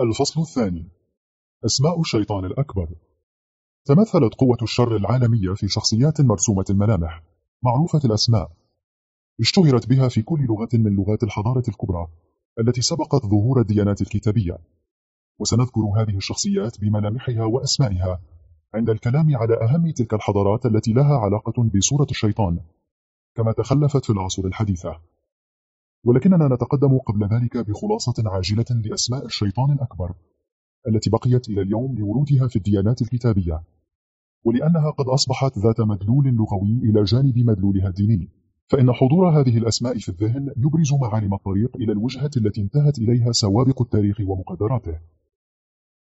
الفصل الثاني. أسماء الشيطان الأكبر. تمثلت قوة الشر العالمية في شخصيات مرسومة الملامح معروفة الأسماء. اشتهرت بها في كل لغة من لغات الحضارة الكبرى التي سبقت ظهور الديانات الكتابية. وسنذكر هذه الشخصيات بملامحها وأسمائها عند الكلام على أهم تلك الحضارات التي لها علاقة بصورة الشيطان كما تخلفت في العصور الحديثة. ولكننا نتقدم قبل ذلك بخلاصة عاجلة لأسماء الشيطان الأكبر التي بقيت إلى اليوم لورودها في الديانات الكتابية ولأنها قد أصبحت ذات مدلول لغوي إلى جانب مدلولها الديني فإن حضور هذه الأسماء في الذهن يبرز معالم الطريق إلى الوجهة التي انتهت إليها سوابق التاريخ ومقدراته.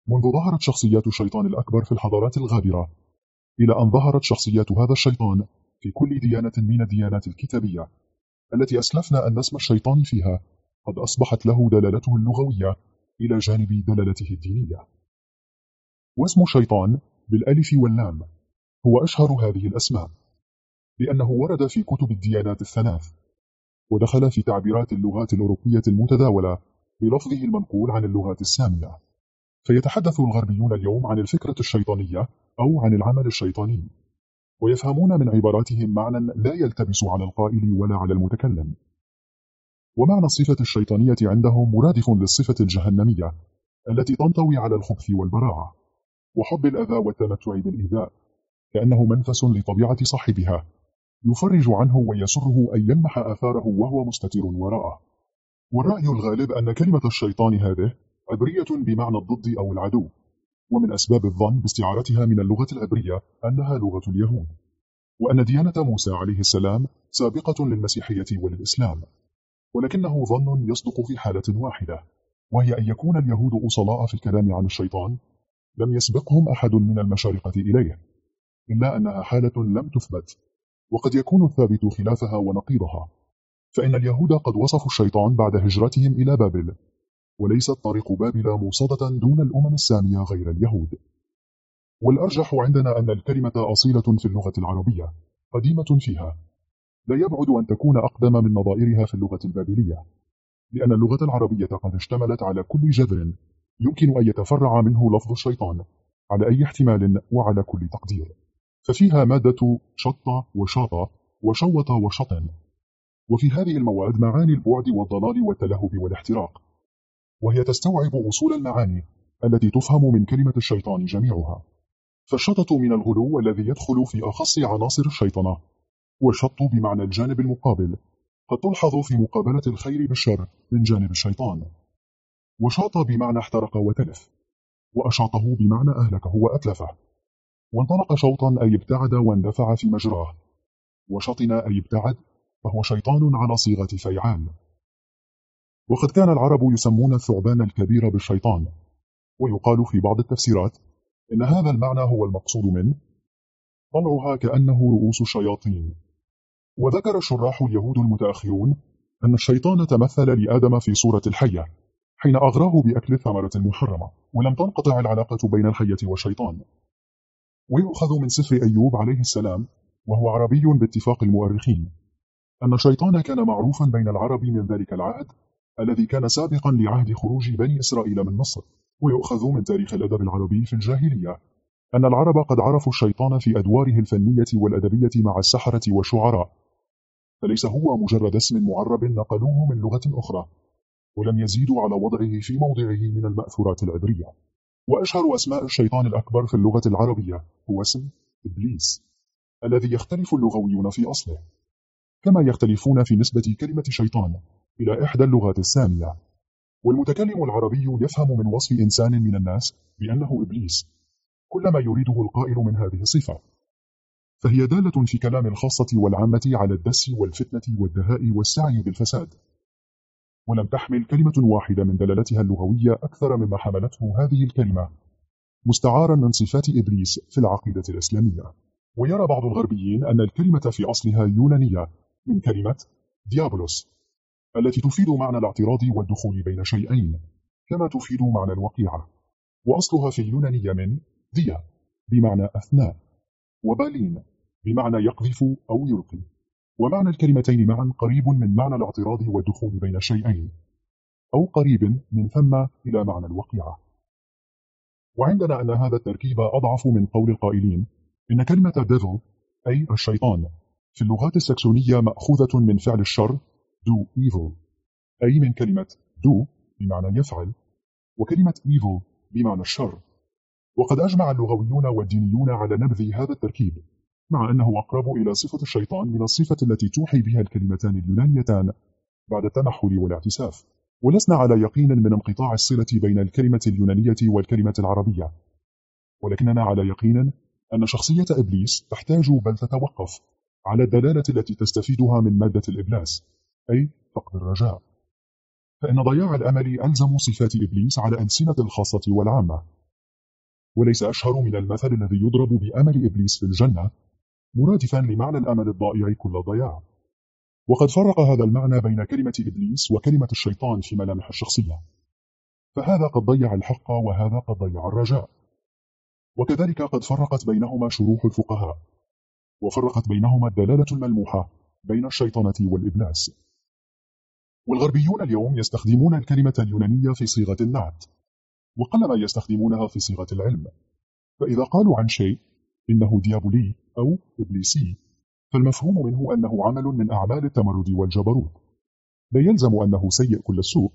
منذ ظهرت شخصيات الشيطان الأكبر في الحضارات الغابرة إلى أن ظهرت شخصيات هذا الشيطان في كل ديانة من الديانات الكتابية. التي أسلفنا أن اسم الشيطان فيها قد أصبحت له دلالته اللغوية إلى جانب دلالته الدينية. واسم الشيطان بالألف واللام هو أشهر هذه الأسماء لأنه ورد في كتب الديانات الثلاث ودخل في تعبيرات اللغات الأوروبية المتداولة بلفظه المنقول عن اللغات السامية. فيتحدث الغربيون اليوم عن الفكرة الشيطانية أو عن العمل الشيطاني. ويفهمون من عباراتهم معنى لا يلتبس على القائل ولا على المتكلم. ومعنى الصفة الشيطانية عندهم مرادف للصفة الجهنمية التي تنطوي على الخبث والبراعة وحب الأذى والتمتع بالإيذاء كأنه منفس لطبيعة صاحبها يفرج عنه ويسره أن يمنح آثاره وهو مستتر وراءه. والرأي الغالب أن كلمة الشيطان هذه عبرية بمعنى الضد أو العدو. ومن أسباب الظن باستعارتها من اللغة العبرية أنها لغة اليهود وأن ديانة موسى عليه السلام سابقة للمسيحية وللإسلام ولكنه ظن يصدق في حالة واحدة وهي أن يكون اليهود أصلاء في الكلام عن الشيطان لم يسبقهم أحد من المشارقة إليه إلا أنها حالة لم تثبت وقد يكون الثابت خلافها ونقيضها فإن اليهود قد وصفوا الشيطان بعد هجرتهم إلى بابل. وليست طريق بابل موصدة دون الأمم السامية غير اليهود. والأرجح عندنا أن الكلمة أصيلة في اللغة العربية قديمة فيها. لا يبعد أن تكون أقدم من نظائرها في اللغة البابلية لأن اللغة العربية قد اشتملت على كل جذر يمكن أن يتفرع منه لفظ الشيطان على أي احتمال وعلى كل تقدير. ففيها مادة شط وشاط وشوط وشطن. وفي هذه المواد معاني البعد والضلال والتلهب والاحتراق. وهي تستوعب أصول المعاني التي تفهم من كلمة الشيطان جميعها. فالشطط من الغلو الذي يدخل في أخص عناصر الشيطنة والشط بمعنى الجانب المقابل قد تلحظ في مقابلة الخير بالشر من جانب الشيطان. وشاط بمعنى احترق وتلف وأشاطه بمعنى أهلكه وأتلفه. وانطلق شوطا أي ابتعد واندفع في مجراه. وشطن أي ابتعد فهو شيطان على صيغة فيعال وقد كان العرب يسمون الثعبان الكبير بالشيطان ويقال في بعض التفسيرات إن هذا المعنى هو المقصود منه. طلعها كأنه رؤوس الشياطين. وذكر الشراح اليهود المتأخرون أن الشيطان تمثل لآدم في صورة الحية حين أغراه بأكل الثمرة المحرمة ولم تنقطع العلاقة بين الحية والشيطان. ويؤخذ من سفر أيوب عليه السلام وهو عربي باتفاق المؤرخين أن الشيطان كان معروفا بين العرب من ذلك العهد الذي كان سابقا لعهد خروج بني إسرائيل من مصر ويؤخذ من تاريخ الأدب العربي في الجاهلية. أن العرب قد عرفوا الشيطان في أدواره الفنية والأدبية مع السحرة والشعراء. فليس هو مجرد اسم معرب نقلوه من لغة أخرى ولم يزيدوا على وضعه في موضعه من المأثورات العبرية. وأشهر أسماء الشيطان الأكبر في اللغة العربية هو اسم إبليس الذي يختلف اللغويون في أصله. كما يختلفون في نسبة كلمة شيطان. إلى إحدى اللغات السامية. والمتكلم العربي يفهم من وصف إنسان من الناس بأنه إبليس كل ما يريده القائل من هذه الصفة. فهي دالة في كلام الخاصة والعامة على الدس والفتنة والدهاء والسعي بالفساد. ولم تحمل كلمة واحدة من دلالتها اللغوية أكثر مما حملته هذه الكلمة. مستعارا من صفات إبليس في العقيدة الإسلامية. ويرى بعض الغربيين أن الكلمة في أصلها يونانية من كلمة ديابلوس. التي تفيد معنى الاعتراض والدخول بين شيئين كما تفيد معنى الوقيعة. وأصلها في اليونانية من ديا بمعنى أثناء. وبالين بمعنى يقذف أو يلقي. ومعنى الكلمتين معا قريب من معنى الاعتراض والدخول بين شيئين أو قريب من ثم إلى معنى الوقيعة. وعندنا أن هذا التركيب أضعف من قول القائلين إن كلمة devil أي الشيطان في اللغات السكسونية مأخوذة من فعل الشر do evil. أي من كلمة do بمعنى يفعل وكلمة evil بمعنى الشر وقد أجمع اللغويون والدينيون على نبذ هذا التركيب مع أنه أقرب إلى صفة الشيطان من الصفة التي توحي بها الكلمتان اليونانيتان بعد التنحل والاعتساف. ولسنا على يقين من انقطاع الصلة بين الكلمة اليونانية والكلمة العربية. ولكننا على يقين أن شخصية إبليس تحتاج بل تتوقف على الدلالة التي تستفيدها من مادة الإبلاس. أي فقد الرجاء. فإن ضياع الأمل ألزم صفات إبليس على ألسنة الخاصة والعامة. وليس أشهر من المثل الذي يضرب بأمل إبليس في الجنة مرادفا لمعنى الأمل الضائع كل ضياع. وقد فرق هذا المعنى بين كلمة إبليس وكلمة الشيطان في ملامح الشخصية. فهذا قد ضيع الحق وهذا قد ضيع الرجاء. وكذلك قد فرقت بينهما شروح الفقهاء. وفرقت بينهما الدلالة الملموحة بين الشيطنة والإبلاس. والغربيون اليوم يستخدمون الكلمة اليونانية في صيغة النعت وقلما يستخدمونها في صيغة العلم. فإذا قالوا عن شيء إنه ديابولي أو إبليسي فالمفهوم منه أنه عمل من أعمال التمرد والجبروت. لا يلزم أنه سيء كل السوء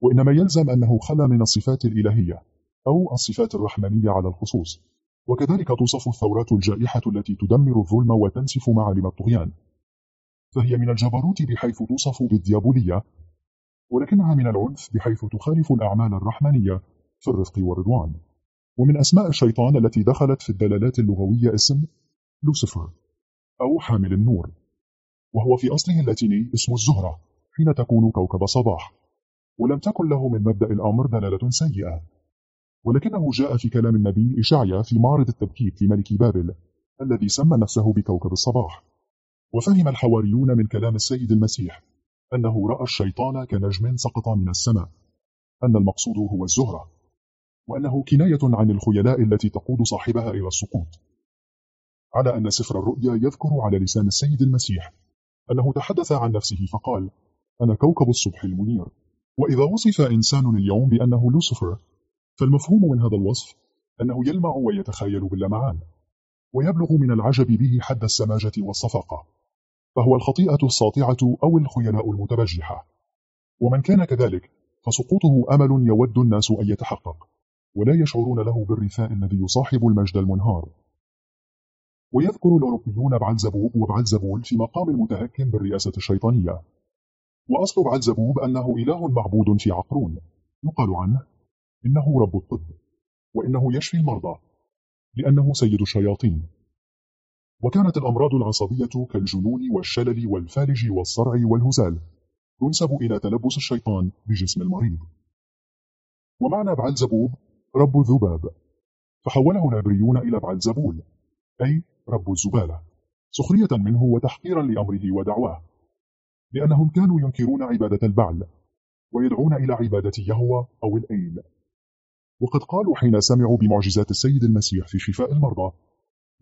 وإنما يلزم أنه خلى من الصفات الإلهية أو الصفات الرحمنية على الخصوص. وكذلك توصف الثورات الجائحة التي تدمر الظلم وتنسف معالم الطغيان. فهي من الجبروت بحيث توصف بالديابولية ولكنها من العنف بحيث تخالف الأعمال الرحمنية في الرفق والرضوان. ومن أسماء الشيطان التي دخلت في الدلالات اللغوية اسم لوسيفر أو حامل النور. وهو في أصله اللاتيني اسم الزهرة حين تكون كوكب صباح. ولم تكن له من مبدأ الأمر دلالة سيئة. ولكنه جاء في كلام النبي إشعيا في معرض التبكيت لملك بابل الذي سمى نفسه بكوكب الصباح. وفهم الحواريون من كلام السيد المسيح أنه رأى الشيطان كنجم سقط من السماء أن المقصود هو الزهرة وأنه كناية عن الخيلاء التي تقود صاحبها إلى السقوط. على أن سفر الرؤيا يذكر على لسان السيد المسيح أنه تحدث عن نفسه فقال أنا كوكب الصبح المنير وإذا وصف إنسان اليوم بأنه لوسيفر فالمفهوم من هذا الوصف أنه يلمع ويتخيل باللمعان ويبلغ من العجب به حد السماجة والصفاقة فهو الخطيئة الساطعة أو الخيلاء المتبجحة. ومن كان كذلك فسقوطه أمل يود الناس أن يتحقق ولا يشعرون له بالرثاء الذي يصاحب المجد المنهار. ويذكر الأوروبيون بعلزبوب وبعلزبول في مقام المتهكم بالرئاسة الشيطانية. وأصل بعلزبوب أنه إله معبود في عقرون. يقال عنه إنه رب الطب وإنه يشفي المرضى لأنه سيد الشياطين. وكانت الأمراض العصبية كالجنون والشلل والفالج والصرع والهزال تنسب إلى تلبس الشيطان بجسم المريض. ومعنى بعلزبوب رب الذباب. فحوله العبريون إلى بعلزبول أي رب الزبالة سخرية منه وتحقيرا لأمره ودعواه. لأنهم كانوا ينكرون عبادة البعل ويدعون إلى عبادة يهوى أو الأيل وقد قالوا حين سمعوا بمعجزات السيد المسيح في شفاء المرضى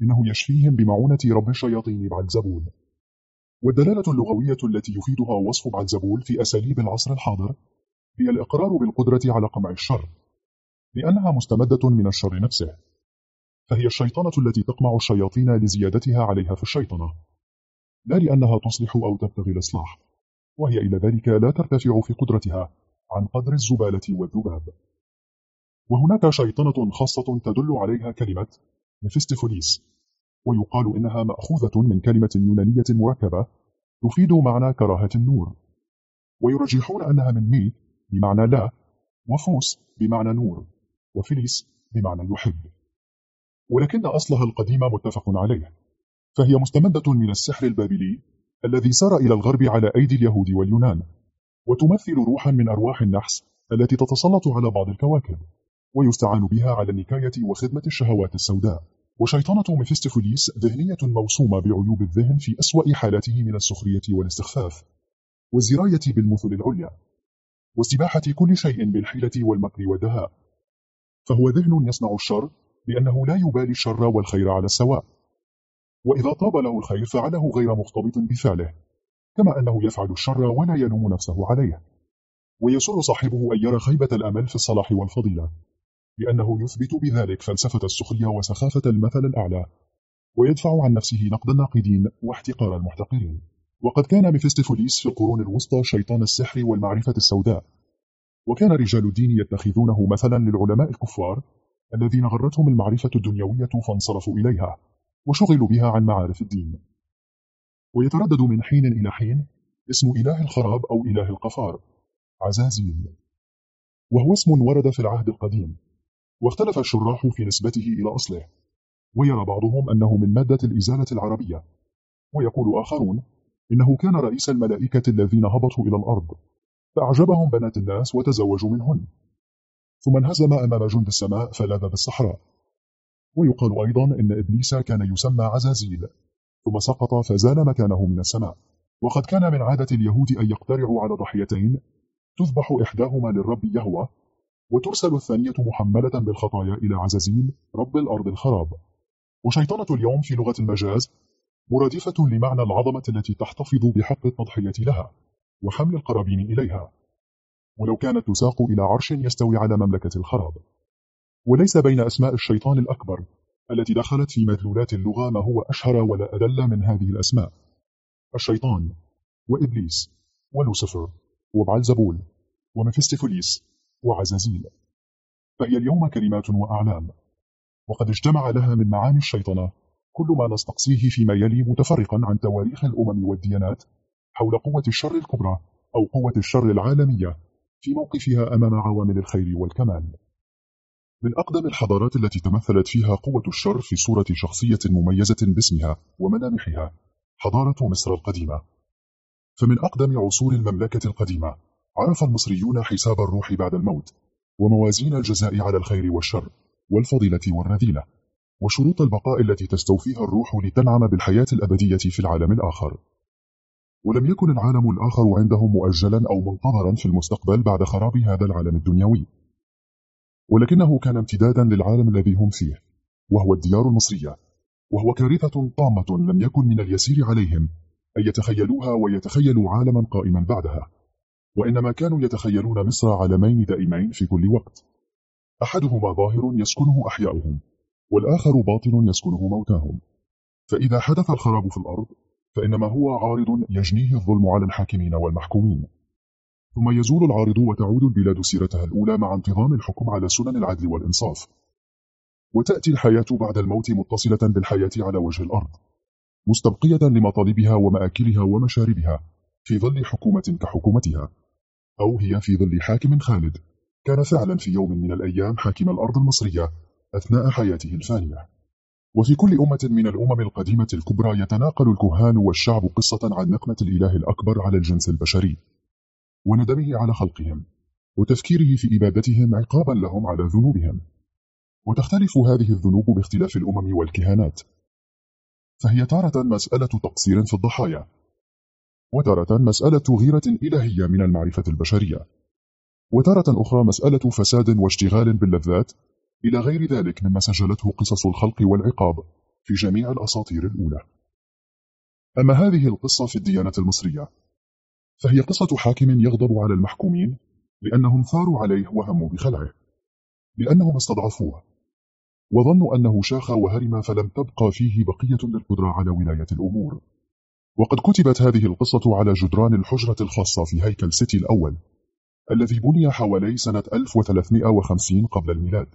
إنه يشفيهم بمعونة رب الشياطين بعلزبول والدلالة اللغوية التي يفيدها وصف بعلزبول في أساليب العصر الحاضر هي الإقرار بالقدرة على قمع الشر لأنها مستمدة من الشر نفسه. فهي الشيطنة التي تقمع الشياطين لزيادتها عليها في الشيطنة. لا لأنها تصلح أو تبتغي الإصلاح. وهي إلى ذلك لا ترتفع في قدرتها عن قدر الزبالة والذباب. وهناك شيطنة خاصة تدل عليها كلمة ميفستيفوليس ويقال إنها مأخوذة من كلمة يونانية مركبة تفيد معنى كراهة النور. ويرجحون أنها من مي بمعنى لا وفوس بمعنى نور وفيليس بمعنى يحب. ولكن أصلها القديم متفق عليه. فهي مستمدة من السحر البابلي الذي سار إلى الغرب على أيدي اليهود واليونان وتمثل روحا من أرواح النحس التي تتسلط على بعض الكواكب. ويستعان بها على النكاية وخدمة الشهوات السوداء. وشيطنة ميفستفوليس ذهنية موسومة بعيوب الذهن في أسوأ حالاته من السخرية والاستخفاف. والزراية بالمثل العليا. واستباحة كل شيء بالحيلة والمكر والدهاء. فهو ذهن يصنع الشر لأنه لا يبالي الشر والخير على السواء. وإذا طاب له الخير فعله غير مختبط بفعله. كما أنه يفعل الشر ولا يلوم نفسه عليه. ويسر صاحبه أن يرى خيبة الأمل في الصلاح والفضيلة. لأنه يثبت بذلك فلسفة السخرية وسخافة المثل الأعلى ويدفع عن نفسه نقد الناقدين واحتقار المحتقرين. وقد كان ميفستفوليس في القرون الوسطى شيطان السحر والمعرفة السوداء. وكان رجال الدين يتخذونه مثلا للعلماء الكفار الذين غرتهم المعرفة الدنيوية فانصرفوا إليها وشغلوا بها عن معارف الدين. ويتردد من حين إلى حين اسم إله الخراب أو إله القفار عزازيل وهو اسم ورد في العهد القديم. واختلف الشراح في نسبته إلى أصله ويرى بعضهم أنه من مادة الإزالة العربية ويقول آخرون إنه كان رئيس الملائكة الذين هبطوا إلى الأرض فأعجبهم بنات الناس وتزوجوا منهن. ثم انهزم أمام جند السماء فلاذ بالصحراء. ويقال أيضا إن إبليس كان يسمى عزازيل ثم سقط فزال مكانه من السماء. وقد كان من عادة اليهود أن يقترعوا على ضحيتين تذبح إحداهما للرب يهوى وترسل الثانية محملة بالخطايا إلى عزازيل رب الأرض الخراب. وشيطنة اليوم في لغة المجاز مرادفة لمعنى العظمة التي تحتفظ بحق التضحية لها وحمل القرابين إليها. ولو كانت تساق إلى عرش يستوي على مملكة الخراب. وليس بين أسماء الشيطان الأكبر التي دخلت في مدلولات اللغة ما هو أشهر ولا أدل من هذه الأسماء. الشيطان وإبليس ولوسفر وبعلزبول ومفستفوليس وعزازيل. فهي اليوم كلمات وأعلام. وقد اجتمع لها من معاني الشيطنة كل ما نستقصيه فيما يلي متفرقا عن تواريخ الأمم والديانات حول قوة الشر الكبرى أو قوة الشر العالمية في موقفها أمام عوامل الخير والكمال. من أقدم الحضارات التي تمثلت فيها قوة الشر في صورة شخصية مميزة باسمها وملامحها حضارة مصر القديمة. فمن أقدم عصور المملكة القديمة عرف المصريون حساب الروح بعد الموت وموازين الجزاء على الخير والشر والفضيلة والرذيلة وشروط البقاء التي تستوفيها الروح لتنعم بالحياة الأبدية في العالم الآخر. ولم يكن العالم الآخر عندهم مؤجلا أو منتظرا في المستقبل بعد خراب هذا العالم الدنيوي. ولكنه كان امتدادا للعالم الذي هم فيه وهو الديار المصرية وهو كارثة طامة لم يكن من اليسير عليهم أن يتخيلوها ويتخيلوا عالما قائما بعدها. وإنما كانوا يتخيلون مصر عالمين دائمين في كل وقت. أحدهما ظاهر يسكنه أحياؤهم والآخر باطن يسكنه موتاهم. فإذا حدث الخراب في الأرض فإنما هو عارض يجنيه الظلم على الحاكمين والمحكومين. ثم يزول العارض وتعود البلاد سيرتها الأولى مع انتظام الحكم على سنن العدل والإنصاف. وتأتي الحياة بعد الموت متصلة بالحياة على وجه الأرض مستبقية لمطالبها ومآكلها ومشاربها في ظل حكومة كحكومتها. أو هي في ظل حاكم خالد. كان فعلا في يوم من الأيام حاكم الأرض المصرية أثناء حياته الفانية. وفي كل أمة من الأمم القديمة الكبرى يتناقل الكهان والشعب قصة عن نقمة الإله الأكبر على الجنس البشري وندمه على خلقهم وتفكيره في إبادتهم عقابا لهم على ذنوبهم. وتختلف هذه الذنوب باختلاف الأمم والكهانات. فهي تارة مسألة تقصير في الضحايا. وتارة مسألة غيرة إلهية من المعرفة البشرية. وتارة أخرى مسألة فساد واشتغال باللذات. إلى غير ذلك مما سجلته قصص الخلق والعقاب في جميع الأساطير الأولى. أما هذه القصة في الديانة المصرية فهي قصة حاكم يغضب على المحكومين لأنهم ثاروا عليه وهموا بخلعه لأنهم استضعفوه وظنوا أنه شاخ وهرم فلم تبقى فيه بقية للقدرة على ولاية الأمور. وقد كتبت هذه القصة على جدران الحجرة الخاصة في هيكل سيتي الأول الذي بني حوالي سنة 1350 قبل الميلاد.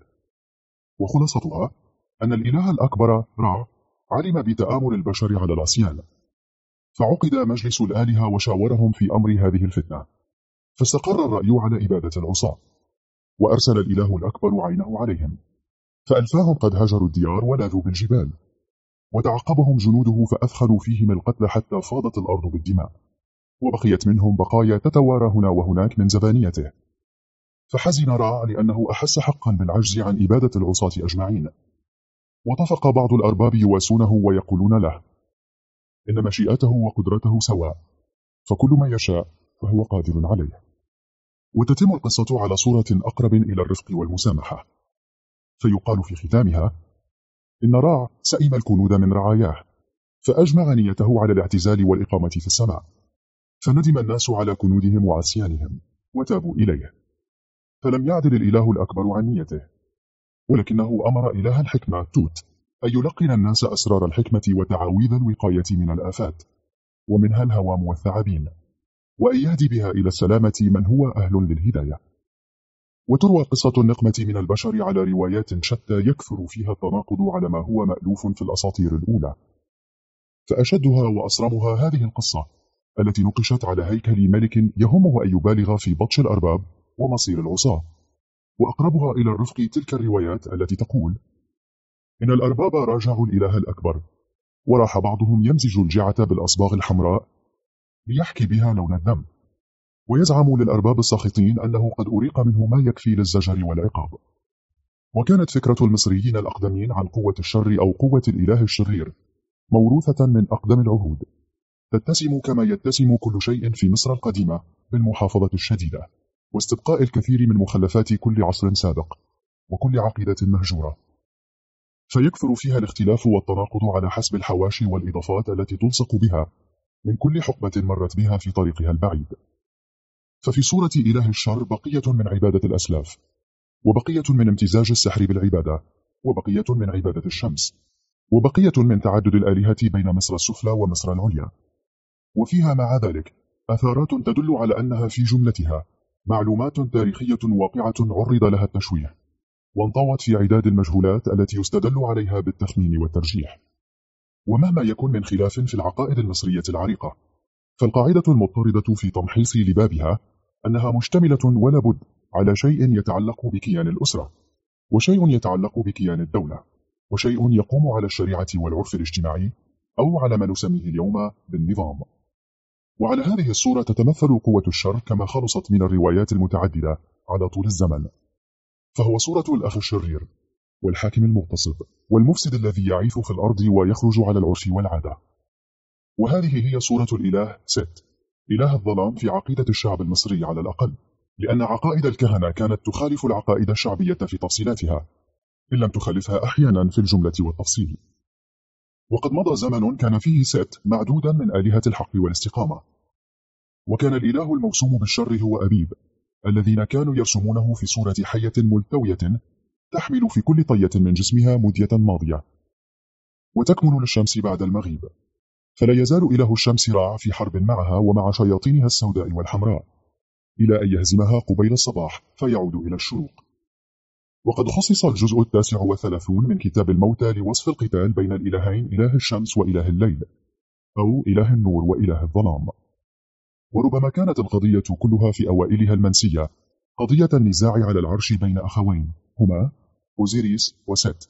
وخلاصتها أن الإله الأكبر رع علم بتآمر البشر على العصيان فعقد مجلس الآلهة وشاورهم في أمر هذه الفتنة فاستقر الرأي على إبادة العصاة وأرسل الإله الأكبر عينه عليهم فألفاهم قد هجروا الديار ولاذوا بالجبال. وتعقبهم جنوده فأثخلوا فيهم القتل حتى فاضت الأرض بالدماء. وبقيت منهم بقايا تتوارى هنا وهناك من زبانيته. فحزن رع لأنه أحس حقا بالعجز عن إبادة العصاة أجمعين. وطفق بعض الأرباب يواسونه ويقولون له إن مشيئته وقدرته سواء فكل ما يشاء فهو قادر عليه. وتتم القصة على صورة أقرب إلى الرفق والمسامحة. فيقال في ختامها إن راع سئم الكنود من رعاياه فأجمع نيته على الاعتزال والإقامة في السماء فندم الناس على كنودهم وعصيانهم وتابوا إليه فلم يعدل الإله الأكبر عن نيته ولكنه أمر إله الحكمة توت أن يلقن الناس أسرار الحكمة وتعاويذ الوقاية من الآفات ومنها الهوام والثعابين وأن يهدي بها إلى السلامة من هو أهل للهداية. وتروى قصة النقمة من البشر على روايات شتى يكثر فيها التناقض على ما هو مألوف في الأساطير الأولى. فأشدها وأصرمها هذه القصة التي نقشت على هيكل ملك يهمه أن يبالغ في بطش الأرباب ومصير العصاة. وأقربها إلى الرفق تلك الروايات التي تقول إن الأرباب راجعوا الإله الأكبر وراح بعضهم يمزج الجعة بالأصباغ الحمراء ليحكي بها لون الدم. ويزعم للأرباب الساخطين أنه قد أريق منه ما يكفي للزجر والعقاب. وكانت فكرة المصريين الأقدمين عن قوة الشر أو قوة الإله الشرير موروثة من أقدم العهود. تتسم كما يتسم كل شيء في مصر القديمة بالمحافظة الشديدة واستبقاء الكثير من مخلفات كل عصر سابق وكل عقيدة مهجورة. فيكثر فيها الاختلاف والتناقض على حسب الحواشي والإضافات التي تلصق بها من كل حقبة مرت بها في طريقها البعيد. ففي صورة إله الشر بقية من عبادة الأسلاف وبقية من امتزاج السحر بالعبادة وبقية من عبادة الشمس وبقية من تعدد الآلهة بين مصر السفلى ومصر العليا. وفيها مع ذلك أثارات تدل على أنها في جملتها معلومات تاريخية واقعة عرض لها التشويه وانطوت في عداد المجهولات التي يستدل عليها بالتخمين والترجيح. ومهما يكن من خلاف في العقائد المصرية العريقة فالقاعدة المضطردة في تمحيص لبابها أنها مشتملة ولا بد على شيء يتعلق بكيان الأسرة وشيء يتعلق بكيان الدولة وشيء يقوم على الشريعة والعرف الاجتماعي أو على ما نسميه اليوم بالنظام. وعلى هذه الصورة تتمثل قوة الشر كما خلصت من الروايات المتعددة على طول الزمن. فهو صورة الأخ الشرير والحاكم المغتصب والمفسد الذي يعيث في الأرض ويخرج على العرف والعادة. وهذه هي صورة الإله ست. إله الظلام في عقيدة الشعب المصري على الأقل لأن عقائد الكهنة كانت تخالف العقائد الشعبية في تفصيلاتها إن لم تخالفها أحيانا في الجملة والتفصيل. وقد مضى زمن كان فيه ست معدودا من آلهة الحق والاستقامة. وكان الإله الموسوم بالشر هو أبيب الذين كانوا يرسمونه في صورة حية ملتوية تحمل في كل طية من جسمها مدية ماضية. وتكمن للشمس بعد المغيب. فلا يزال إله الشمس راع في حرب معها ومع شياطينها السوداء والحمراء. إلى أن يهزمها قبيل الصباح فيعود إلى الشروق. وقد خصص الجزء التاسع والثلاثون من كتاب الموتى لوصف القتال بين الإلهين إله الشمس وإله الليل أو إله النور وإله الظلام. وربما كانت القضية كلها في أوائلها المنسية قضية النزاع على العرش بين أخوين هما أوزيريس وست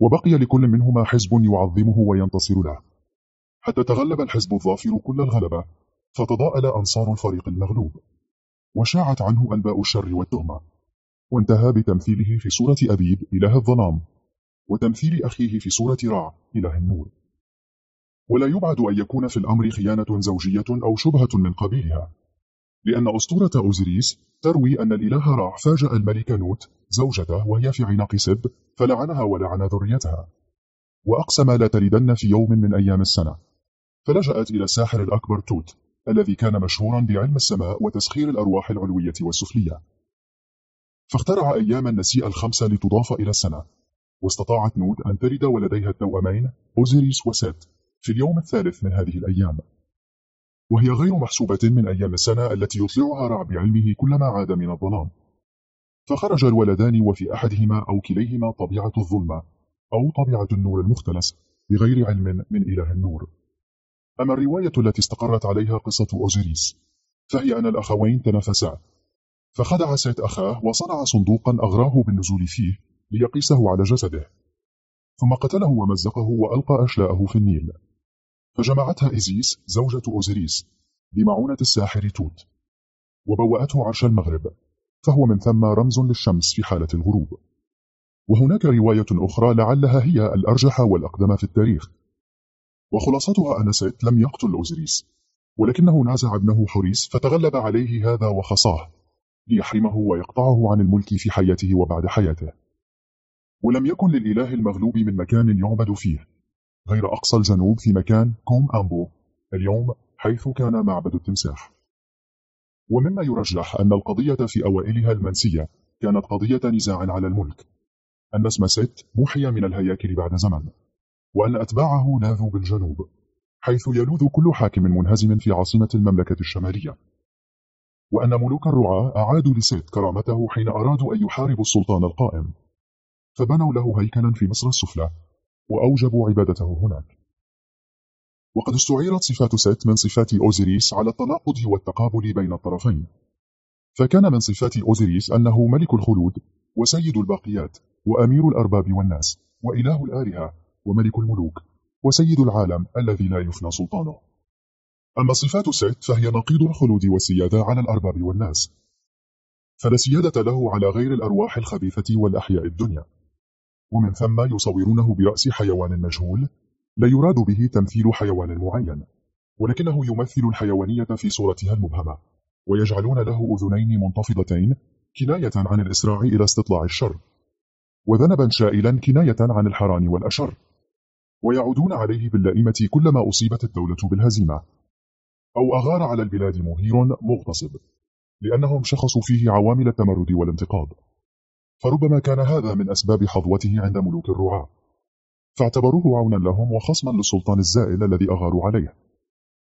وبقي لكل منهما حزب يعظمه وينتصر له. حتى تغلب الحزب الظافر كل الغلبة فتضاءل أنصار الفريق المغلوب وشاعت عنه أنباء الشر والتهمة. وانتهى بتمثيله في صورة أبيب إله الظلام وتمثيل أخيه في صورة رع إله النور. ولا يبعد أن يكون في الأمر خيانة زوجية أو شبهة من قبيلها لأن أسطورة أوزريس تروي أن الإله رع فاجأ الملك نوت زوجته وهي في عناق سب فلعنها ولعن ذريتها. وأقسم لا تلدن في يوم من أيام السنة. فلجأت إلى الساحر الأكبر توت الذي كان مشهورا بعلم السماء وتسخير الأرواح العلوية والسفلية. فاخترع أيام النسيء الخمسة لتضاف إلى السنة. واستطاعت نوت أن تلد ولديها التوأمين أوزيريس وسيت في اليوم الثالث من هذه الأيام. وهي غير محسوبة من أيام السنة التي يطلعها رع بعلمه كلما عاد من الظلام. فخرج الولدان وفي أحدهما أو كليهما طبيعة الظلمة أو طبيعة النور المختلس بغير علم من إله النور. أما الرواية التي استقرت عليها قصة أوزيريس فهي أن الأخوين تنافسا. فخدع سيت أخاه وصنع صندوقا أغراه بالنزول فيه ليقيسه على جسده. ثم قتله ومزقه وألقى أشلاءه في النيل. فجمعتها إيزيس زوجة أوزيريس بمعونة الساحر توت وبوأته عرش المغرب فهو من ثم رمز للشمس في حالة الغروب. وهناك رواية أخرى لعلها هي الأرجح والأقدم في التاريخ. وخلاصتها أن سيت لم يقتل أوزيريس ولكنه نازع ابنه حوريس فتغلب عليه هذا وخصاه ليحرمه ويقطعه عن الملك في حياته وبعد حياته. ولم يكن للإله المغلوب من مكان يعبد فيه غير أقصى الجنوب في مكان كوم أمبو اليوم حيث كان معبد التمساح. ومما يرجح أن القضية في أوائلها المنسية كانت قضية نزاع على الملك أن اسم ست محي من الهياكل بعد زمن وأن أتباعه لاذوا بالجنوب حيث يلوذ كل حاكم منهزم في عاصمة المملكة الشمالية. وأن ملوك الرعاة أعادوا لسيت كرامته حين أرادوا أن يحاربوا السلطان القائم. فبنوا له هيكلا في مصر السفلى وأوجبوا عبادته هناك. وقد استعيرت صفات سيت من صفات أوزيريس على التناقض والتقابل بين الطرفين. فكان من صفات أوزيريس أنه ملك الخلود وسيد الباقيات وأمير الأرباب والناس وإله الآلهة وملك الملوك وسيد العالم الذي لا يفنى سلطانه. أما صفات سيت فهي نقيض الخلود والسيادة على الأرباب والناس. فلا سيادة له على غير الأرواح الخبيثة والأحياء الدنيا. ومن ثم يصورونه برأس حيوان مجهول لا يراد به تمثيل حيوان معين ولكنه يمثل الحيوانية في صورتها المبهمة ويجعلون له أذنين منتفضتين كناية عن الإسراع إلى استطلاع الشر وذنبا شائلا كناية عن الحرام والأشر. ويعودون عليه باللائمة كلما أصيبت الدولة بالهزيمة. أو أغار على البلاد مهير مغتصب لأنهم شخصوا فيه عوامل التمرد والانتقاض فربما كان هذا من أسباب حظوته عند ملوك الرعاة. فاعتبروه عونا لهم وخصما للسلطان الزائل الذي أغاروا عليه.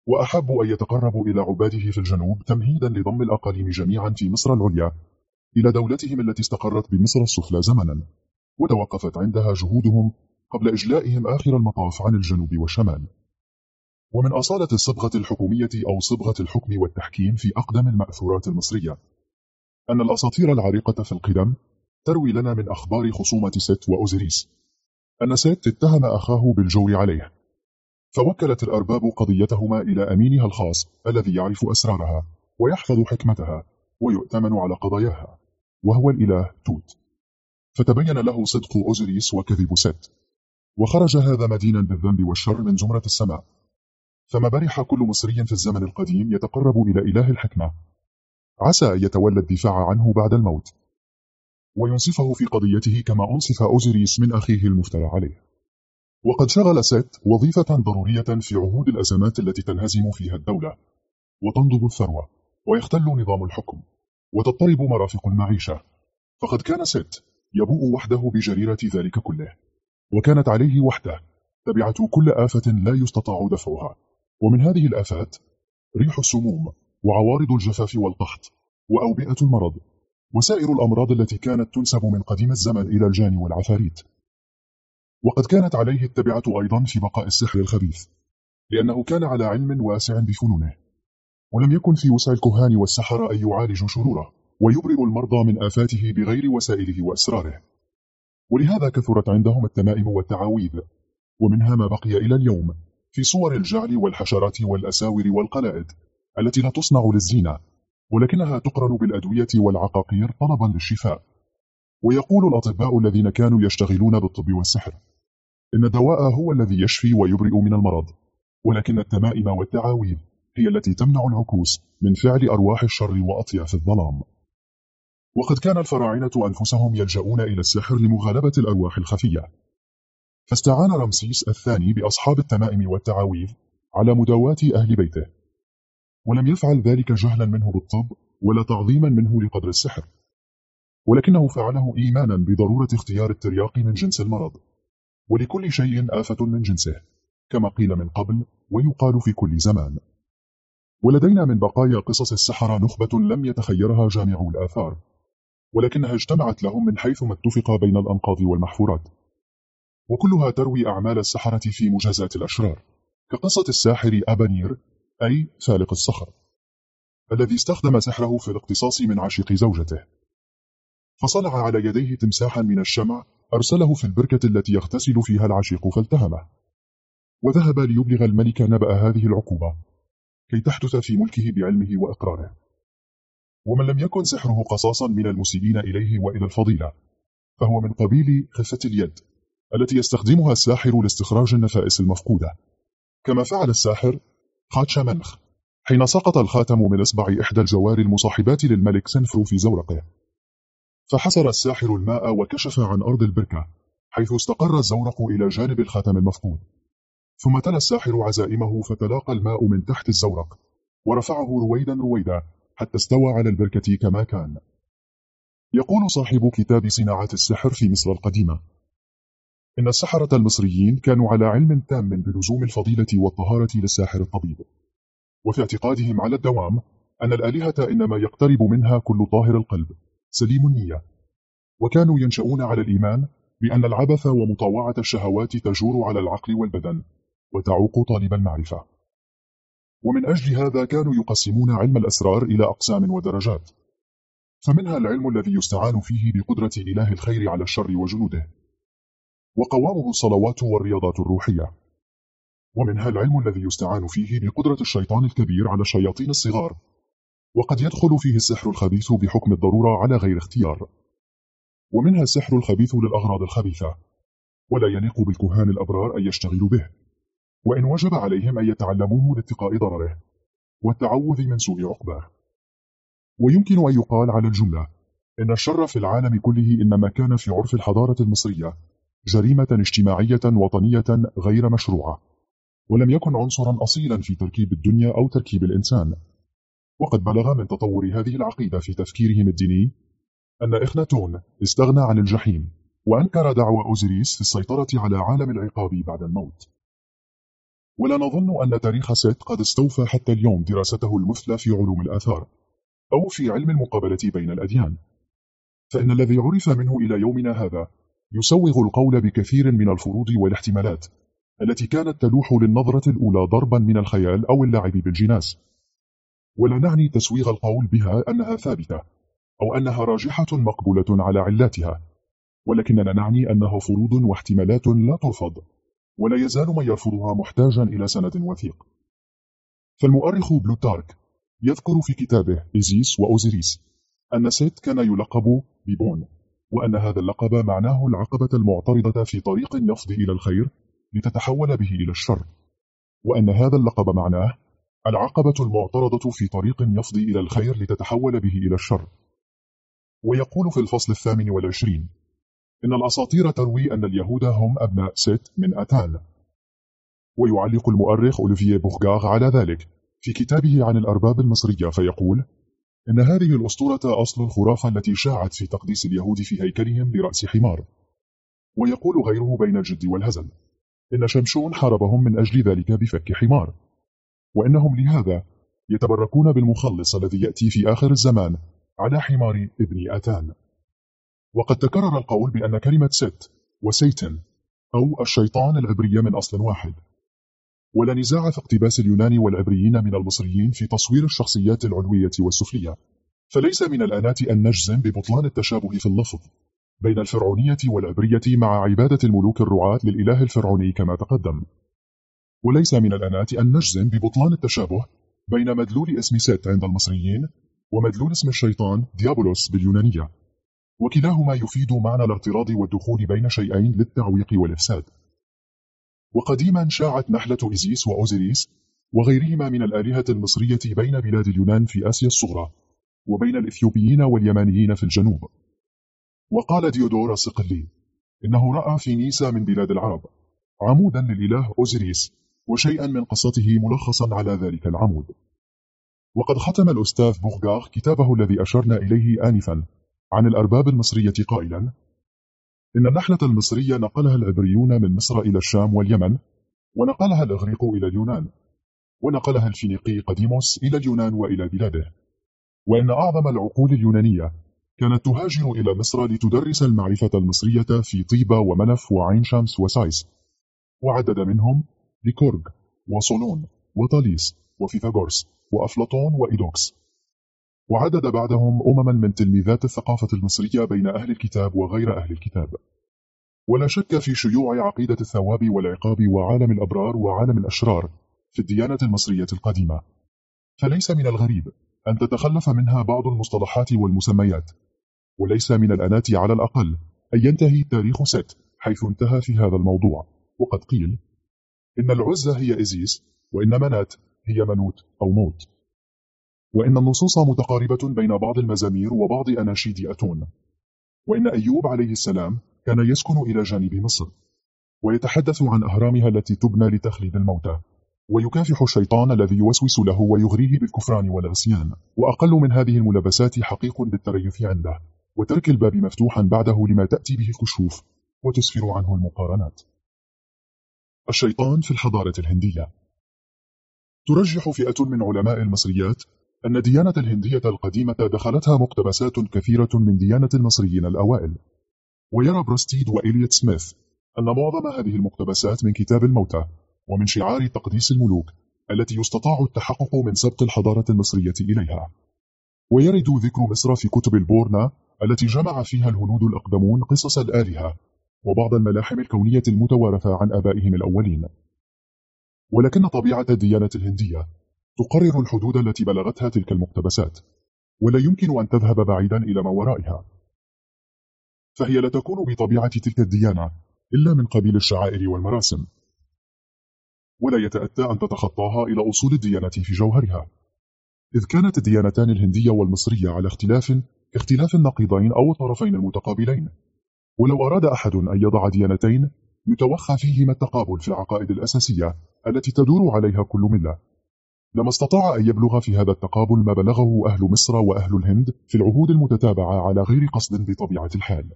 وأحبوا أن يتقربوا إلى عباده في الجنوب تمهيدا لضم الأقاليم جميعا في مصر العليا إلى دولتهم التي استقرت بمصر السفلى زمنا وتوقفت عندها جهودهم قبل إجلائهم آخر المطاف عن الجنوب والشمال. ومن أصالة الصبغة الحكومية أو صبغة الحكم والتحكيم في أقدم المأثورات المصرية أن الأساطير العريقة في القدم تروي لنا من أخبار خصومة ست وأوزيريس أن ست اتهم أخاه بالجور عليه فوكلت الأرباب قضيتهما إلى أمينها الخاص الذي يعرف أسرارها ويحفظ حكمتها ويؤتمن على قضاياها وهو الإله توت. فتبين له صدق أوزيريس وكذب ست. وخرج هذا مدينا بالذنب والشر من زمرة السماء. فما برح كل مصري في الزمن القديم يتقرب إلى إله الحكمة. عسى أن يتولى الدفاع عنه بعد الموت. وينصفه في قضيته كما أنصف أوزيريس من أخيه المفترى عليه. وقد شغل سيت وظيفة ضرورية في عهود الأزمات التي تنهزم فيها الدولة. وتنضب الثروة. ويختل نظام الحكم. وتضطرب مرافق المعيشة. فقد كان سيت يبوء وحده بجريرة ذلك كله. وكانت عليه وحده. تبعة كل آفة لا يستطاع دفعها. ومن هذه الآفات ريح السموم وعوارض الجفاف والقحط وأوبئة المرض وسائر الأمراض التي كانت تنسب من قديم الزمن إلى الجان والعفاريت. وقد كانت عليه التبعة أيضا في بقاء السحر الخبيث لأنه كان على علم واسع بفنونه. ولم يكن في وسع الكهان والسحرة أن يعالجوا شروره ويبرئ المرضى من آفاته بغير وسائله وأسراره. ولهذا كثرت عندهم التمائم والتعاويذ. ومنها ما بقي إلى اليوم في صور الجعل والحشرات والأساور والقلائد التي لا تصنع للزينة ولكنها تقرن بالأدوية والعقاقير طلبا للشفاء. ويقول الأطباء الذين كانوا يشتغلون بالطب والسحر إن الدواء هو الذي يشفي ويبرئ من المرض ولكن التمائم والتعاويذ هي التي تمنع العكوس من فعل أرواح الشر وأطياف الظلام. وقد كان الفراعنة أنفسهم يلجؤون إلى السحر لمغالبة الأرواح الخفية. فاستعان رمسيس الثاني بأصحاب التمائم والتعاويذ على مداواة أهل بيته ولم يفعل ذلك جهلا منه بالطب ولا تعظيما منه لقدر السحر. ولكنه فعله إيمانا بضرورة اختيار الترياق من جنس المرض ولكل شيء آفة من جنسه كما قيل من قبل ويقال في كل زمان. ولدينا من بقايا قصص السحرة نخبة لم يتخيرها جامع الآثار. ولكنها اجتمعت لهم من حيث ما اتفق بين الأنقاض والمحفورات. وكلها تروي أعمال السحرة في مجازات الأشرار كقصة الساحر أبانير أي فالق الصخر الذي استخدم سحره في الاقتصاص من عشيق زوجته. فصنع على يديه تمساحا من الشمع أرسله في البركة التي يغتسل فيها العشيق فالتهمه. وذهب ليبلغ الملك نبأ هذه العقوبة كي تحدث في ملكه بعلمه وإقراره ومن لم يكن سحره قصاصا من المسيئين إليه وإلى الفضيلة فهو من قبيل خفة اليد التي يستخدمها الساحر لاستخراج النفائس المفقودة. كما فعل الساحر خاتش منخ حين سقط الخاتم من إصبع إحدى الجوار المصاحبات للملك سنفرو في زورقه. فحسر الساحر الماء وكشف عن أرض البركة حيث استقر الزورق إلى جانب الخاتم المفقود. ثم تلا الساحر عزائمه فتلاقى الماء من تحت الزورق ورفعه رويدا رويدا حتى استوى على البركة كما كان. يقول صاحب كتاب صناعة السحر في مصر القديمة إن السحرة المصريين كانوا على علم تام بلزوم الفضيلة والطهارة للساحر الطبيب. وفي اعتقادهم على الدوام أن الآلهة إنما يقترب منها كل طاهر القلب سليم النية. وكانوا ينشؤون على الإيمان بأن العبث ومطاوعة الشهوات تجور على العقل والبدن وتعوق طالب المعرفة. ومن أجل هذا كانوا يقسمون علم الأسرار إلى أقسام ودرجات. فمنها العلم الذي يستعان فيه بقدرة إله الخير على الشر وجنوده. وقوامه الصلوات والرياضات الروحية. ومنها العلم الذي يستعان فيه بقدرة الشيطان الكبير على الشياطين الصغار. وقد يدخل فيه السحر الخبيث بحكم الضرورة على غير اختيار. ومنها السحر الخبيث للأغراض الخبيثة. ولا يليق بالكهان الأبرار أن يشتغلوا به. وإن وجب عليهم أن يتعلموه لاتقاء ضرره والتعوذ من سوء عقباه. ويمكن أن يقال على الجملة إن الشر في العالم كله إنما كان في عرف الحضارة المصرية جريمة اجتماعية وطنية غير مشروعة ولم يكن عنصرا أصيلا في تركيب الدنيا أو تركيب الإنسان. وقد بلغ من تطور هذه العقيدة في تفكيرهم الديني أن إخناتون استغنى عن الجحيم وأنكر دعوى أوزيريس في السيطرة على عالم العقاب بعد الموت. ولا نظن أن تاريخ سيت قد استوفى حتى اليوم دراسته المثلى في علوم الآثار أو في علم المقابلة بين الأديان. فإن الذي عرف منه إلى يومنا هذا يسوغ القول بكثير من الفروض والاحتمالات التي كانت تلوح للنظرة الأولى ضربا من الخيال أو اللعب بالجناس. ولا نعني تسويغ القول بها أنها ثابتة أو أنها راجحة مقبولة على علاتها ولكننا نعني أنها فروض واحتمالات لا ترفض. ولا يزال من يرفضها محتاجا إلى سند وثيق. فالمؤرخ بلوتارك يذكر في كتابه إيزيس وأوزيريس أن سيت كان يلقب ببون وأن هذا اللقب معناه العقبة المعترضة في طريق يفضي إلى الخير لتتحول به إلى الشر وأن هذا اللقب معناه العقبة المعترضة في طريق يفضي إلى الخير لتتحول به إلى الشر. ويقول في الفصل الثامن والعشرين إن الأساطير تروي أن اليهود هم أبناء ست من أتان ويعلق المؤرخ أوليفيه بوغاغ على ذلك. في كتابه عن الأرباب المصرية فيقول إن هذه الأسطورة أصل الخرافة التي شاعت في تقديس اليهود في هيكلهم لرأس حمار. ويقول غيره بين الجد والهزل إن شمشون حاربهم من أجل ذلك بفك حمار. وإنهم لهذا يتبركون بالمخلص الذي يأتي في آخر الزمان على حمار ابن أتان وقد تكرر القول بأن كلمة ست وسيتن أو الشيطان العبرية من أصل واحد. ولا نزاع في اقتباس اليونان والعبريين من المصريين في تصوير الشخصيات العلوية والسفلية. فليس من الآنات أن نجزم ببطلان التشابه في اللفظ بين الفرعونية والعبرية مع عبادة الملوك الرعاة للإله الفرعوني كما تقدم. وليس من الآنات أن نجزم ببطلان التشابه بين مدلول اسم ست عند المصريين ومدلول اسم الشيطان ديابولوس باليونانية. وكلاهما يفيد معنى الاعتراض والدخول بين شيئين للتعويق والإفساد. وقديما شاعت نحلة إيزيس وأوزيريس وغيرهما من الآلهة المصرية بين بلاد اليونان في آسيا الصغرى وبين الإثيوبيين واليمانيين في الجنوب. وقال ديودور الصقلي إنه رأى في نيسا من بلاد العرب عمودا للإله أوزيريس وشيئا من قصته ملخصا على ذلك العمود. وقد ختم الأستاذ بوغاغ كتابه الذي أشرنا إليه آنفا عن الأرباب المصرية قائلا إن النحلة المصرية نقلها العبريون من مصر إلى الشام واليمن ونقلها الإغريق إلى اليونان ونقلها الفينيقي قديموس إلى اليونان وإلى بلاده. وإن أعظم العقول اليونانية كانت تهاجر إلى مصر لتدرس المعرفة المصرية في طيبة ومنف وعين شمس وسايس وعدد منهم ليكورغ وصولون وطاليس وفيثاغورس وأفلاطون وإيدوكس. وعدد بعدهم أمما من تلميذات الثقافة المصرية بين أهل الكتاب وغير أهل الكتاب. ولا شك في شيوع عقيدة الثواب والعقاب وعالم الأبرار وعالم الأشرار في الديانة المصرية القديمة. فليس من الغريب أن تتخلف منها بعض المصطلحات والمسميات وليس من الأنات على الأقل أن ينتهي تاريخ ست حيث انتهى في هذا الموضوع. وقد قيل إن العزة هي إزيس وإن منات هي منوت أو موت. وإن النصوص متقاربة بين بعض المزامير وبعض أناشيد أتون. وإن أيوب عليه السلام كان يسكن إلى جانب مصر ويتحدث عن أهرامها التي تبنى لتخليد الموتى ويكافح الشيطان الذي يوسوس له ويغريه بالكفران والعصيان. وأقل من هذه الملابسات حقيق بالتريث عنده وترك الباب مفتوحا بعده لما تأتي به الكشوف وتسفر عنه المقارنات. الشيطان في الحضارة الهندية. ترجح فئة من علماء المصريات أن ديانة الهندية القديمة دخلتها مقتبسات كثيرة من ديانة المصريين الأوائل. ويرى بروستيد وإليوت سميث أن معظم هذه المقتبسات من كتاب الموتى ومن شعار تقديس الملوك التي يستطاع التحقق من سبق الحضارة المصرية إليها. ويرد ذكر مصر في كتب البورنا التي جمع فيها الهنود الأقدمون قصص الآلهة وبعض الملاحم الكونية المتوارثة عن آبائهم الأولين. ولكن طبيعة الديانة الهندية تقرر الحدود التي بلغتها تلك المقتبسات ولا يمكن أن تذهب بعيدا إلى ما ورائها. فهي لا تكون بطبيعة تلك الديانة إلا من قبيل الشعائر والمراسم. ولا يتأتى أن تتخطاها إلى أصول الديانة في جوهرها. إذ كانت الديانتان الهندية والمصرية على اختلاف اختلاف النقيضين أو الطرفين المتقابلين. ولو أراد أحد أن يضع ديانتين يتوخى فيهما التقابل في العقائد الأساسية التي تدور عليها كل ملة. لما استطاع أن يبلغ في هذا التقابل ما بلغه أهل مصر وأهل الهند في العهود المتتابعة على غير قصد بطبيعة الحال.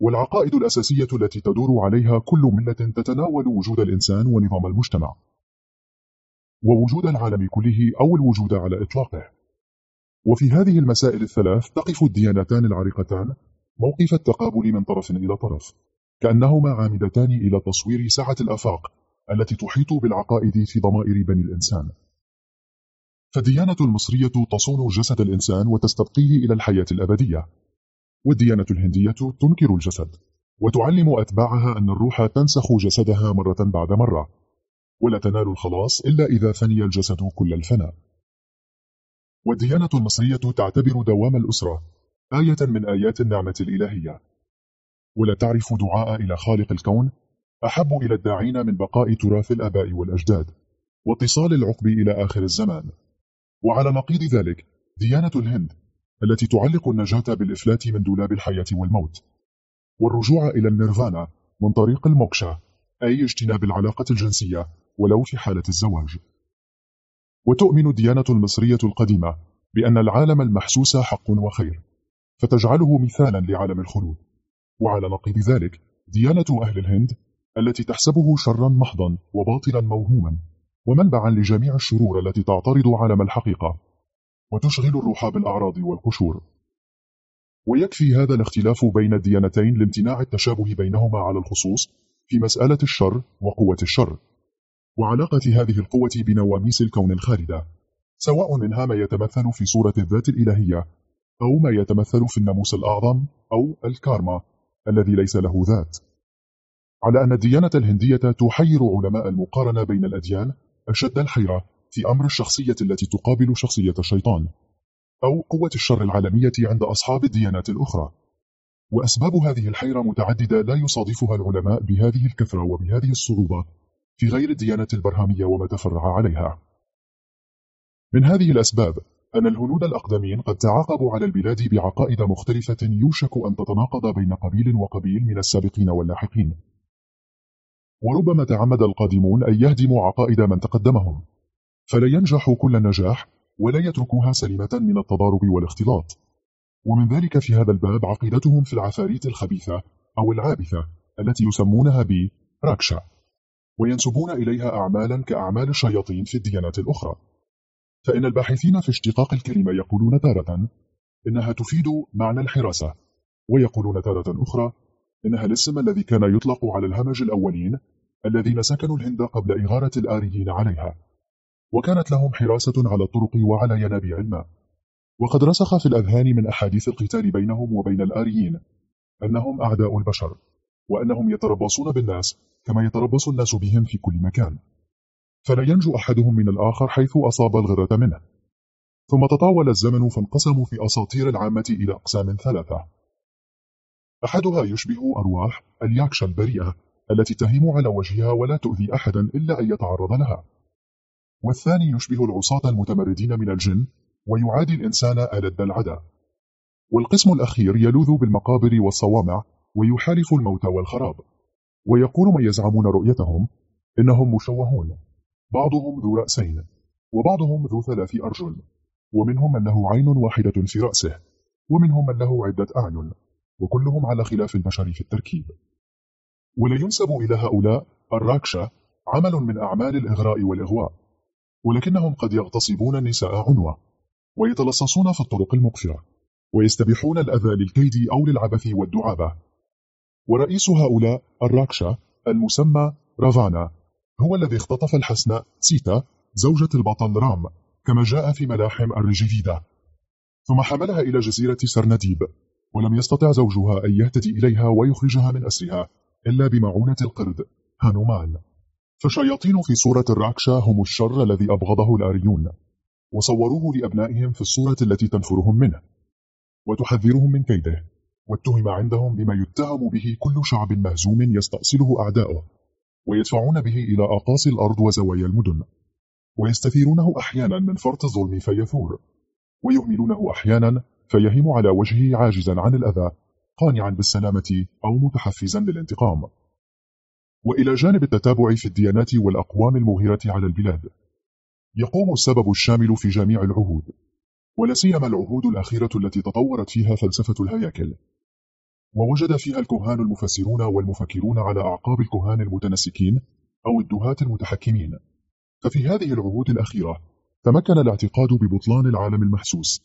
والعقائد الأساسية التي تدور عليها كل ملة تتناول وجود الإنسان ونظام المجتمع. ووجود العالم كله أو الوجود على إطلاقه. وفي هذه المسائل الثلاث تقف الديانتان العريقتان موقف التقابل من طرف إلى طرف كأنهما عامدتان إلى تصوير سعة الآفاق التي تحيط بالعقائد في ضمائر بني الإنسان. فالديانة المصرية تصون جسد الإنسان وتستبقيه إلى الحياة الأبدية. والديانة الهندية تنكر الجسد وتعلم أتباعها أن الروح تنسخ جسدها مرة بعد مرة. ولا تنال الخلاص إلا إذا فني الجسد كل الفناء. والديانة المصرية تعتبر دوام الأسرة آية من آيات النعمة الإلهية. ولا تعرف دعاء إلى خالق الكون أحب إلى الداعين من بقاء تراث الآباء والأجداد واتصال العقب إلى آخر الزمان. وعلى نقيض ذلك ديانة الهند التي تعلق النجاة بالإفلات من دولاب الحياة والموت والرجوع إلى النيرفانا من طريق الموكشا أي اجتناب العلاقة الجنسية ولو في حالة الزواج. وتؤمن الديانة المصرية القديمة بأن العالم المحسوس حق وخير فتجعله مثالا لعالم الخلود. وعلى نقيض ذلك ديانة أهل الهند التي تحسبه شرا محضا وباطلا موهوما. ومنبعا لجميع الشرور التي تعترض عالم الحقيقة. وتشغل الروح بالأعراض والقشور. ويكفي هذا الاختلاف بين الديانتين لامتناع التشابه بينهما على الخصوص في مسألة الشر وقوة الشر. وعلاقة هذه القوة بنواميس الكون الخالدة. سواء منها ما يتمثل في صورة الذات الإلهية أو ما يتمثل في الناموس الأعظم أو الكارما الذي ليس له ذات. على أن الديانة الهندية تحير علماء المقارنة بين الأديان أشد الحيرة في أمر الشخصية التي تقابل شخصية الشيطان أو قوة الشر العالمية عند أصحاب الديانات الأخرى. وأسباب هذه الحيرة متعددة لا يصادفها العلماء بهذه الكثرة وبهذه الصعوبة في غير الديانة البرهامية وما تفرع عليها. من هذه الأسباب أن الهنود الأقدمين قد تعاقبوا على البلاد بعقائد مختلفة يوشك أن تتناقض بين قبيل وقبيل من السابقين واللاحقين. وربما تعمد القادمون أن يهدموا عقائد من تقدمهم. فلا ينجحوا كل النجاح ولا يتركوها سليمة من التضارب والاختلاط. ومن ذلك في هذا الباب عقيدتهم في العفاريت الخبيثة أو العابثة التي يسمونها براكشا وينسبون إليها أعمالا كأعمال الشياطين في الديانات الأخرى. فإن الباحثين في اشتقاق الكلمة يقولون تارة إنها تفيد معنى الحراسة ويقولون تارة أخرى إنها الاسم الذي كان يطلق على الهمج الأولين الذين سكنوا الهند قبل إغارة الآريين عليها. وكانت لهم حراسة على الطرق وعلى ينابيع الماء. وقد رسخ في الأذهان من أحاديث القتال بينهم وبين الآريين أنهم أعداء البشر وأنهم يتربصون بالناس كما يتربص الناس بهم في كل مكان. فلا ينجو أحدهم من الآخر حيث أصاب الغرة منه. ثم تطاول الزمن فانقسموا في أساطير العامة إلى أقسام ثلاثة. أحدها يشبه أرواح الياكشا البريئة التي تهيم على وجهها ولا تؤذي أحدا إلا أن يتعرض لها. والثاني يشبه العصاة المتمردين من الجن ويعادي الإنسان ألد العدا. والقسم الأخير يلوذ بالمقابر والصوامع ويحالف الموت والخراب. ويقول من يزعمون رؤيتهم إنهم مشوهون. بعضهم ذو رأسين وبعضهم ذو ثلاث أرجل. ومنهم من له عين واحدة في رأسه ومنهم من له عدة أعين وكلهم على خلاف البشر في التركيب. ولا ينسب إلى هؤلاء الراكشة عمل من أعمال الإغراء والإغواء ولكنهم قد يغتصبون النساء عنوة ويتلصصون في الطرق المقفرة ويستبيحون الأذى للكيد أو للعبث والدعابة. ورئيس هؤلاء الراكشة المسمى رافانا هو الذي اختطف الحسناء سيتا زوجة البطل رام كما جاء في ملاحم الرجيفيدا ثم حملها إلى جزيرة سرنديب ولم يستطع زوجها أن يهتدي إليها ويخرجها من أسرها. إلا بمعونة القرد. هانومان فالشياطين في صورة الراكشا هم الشر الذي أبغضه الآريون. وصوروه لأبنائهم في الصورة التي تنفرهم منه. وتحذرهم من كيده. واتهم عندهم بما يتهم به كل شعب مهزوم يستأصله أعداؤه. ويدفعون به إلى أقاصي الأرض وزوايا المدن. ويستثيرونه أحيانا من فرط الظلم فيثور. ويهملونه أحيانا فيهم على وجهه عاجزا عن الأذى. قانعا بالسلامة أو متحفزا للانتقام. وإلى جانب التتابع في الديانات والأقوام المغيرة على البلاد يقوم السبب الشامل في جميع العهود ولا سيما العهود الأخيرة التي تطورت فيها فلسفة الهياكل. ووجد فيها الكهان المفسرون والمفكرون على أعقاب الكهان المتنسكين أو الدهاة المتحكمين. ففي هذه العهود الأخيرة تمكن الاعتقاد ببطلان العالم المحسوس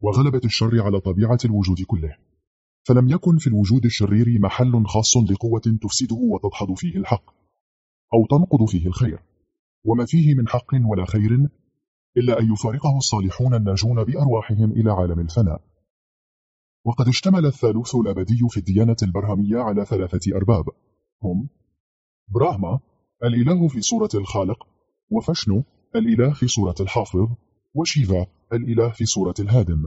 وغلبة الشر على طبيعة الوجود كله. فلم يكن في الوجود الشرير محل خاص لقوة تفسده وتدحض فيه الحق أو تنقض فيه الخير. وما فيه من حق ولا خير إلا أن يفارقه الصالحون الناجون بأرواحهم إلى عالم الفناء. وقد اشتمل الثالوث الأبدي في الديانة البرهمية على ثلاثة أرباب. هم براهما الإله في صورة الخالق وفشنو الإله في صورة الحافظ وشيفا الإله في صورة الهادم.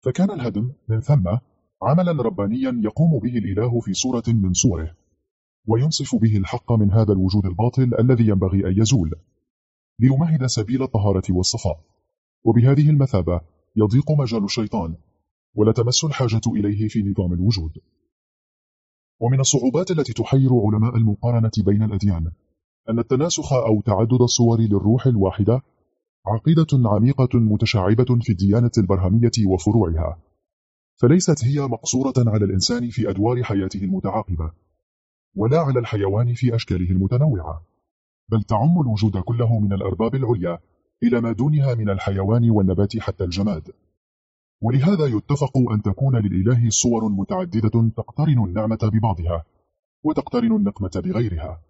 فكان الهدم من ثم عملا ربانيا يقوم به الإله في صورة من صوره وينصف به الحق من هذا الوجود الباطل الذي ينبغي أن يزول. ليمهد سبيل الطهارة والصفاء. وبهذه المثابة يضيق مجال الشيطان ولا تمس الحاجة إليه في نظام الوجود. ومن الصعوبات التي تحير علماء المقارنة بين الأديان أن التناسخ أو تعدد الصور للروح الواحدة عقيدة عميقة متشعبة في الديانة البرهمية وفروعها. فليست هي مقصورة على الإنسان في أدوار حياته المتعاقبة ولا على الحيوان في أشكاله المتنوعة بل تعم الوجود كله من الأرباب العليا إلى ما دونها من الحيوان والنبات حتى الجماد. ولهذا يتفق أن تكون للإله صور متعددة تقترن النعمة ببعضها وتقترن النقمة بغيرها.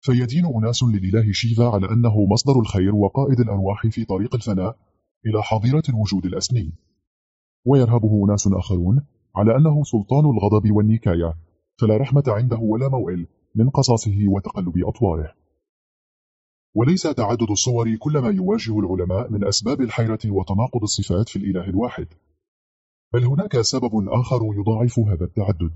فيدين أناس للإله شيفا على أنه مصدر الخير وقائد الأرواح في طريق الفناء إلى حظيرة الوجود الأسني. ويرهبه ناس آخرون على أنه سلطان الغضب والنكاية فلا رحمة عنده ولا موئل من قصاصه وتقلب أطواره. وليس تعدد الصور كل ما يواجه العلماء من أسباب الحيرة وتناقض الصفات في الإله الواحد. بل هناك سبب آخر يضاعف هذا التعدد.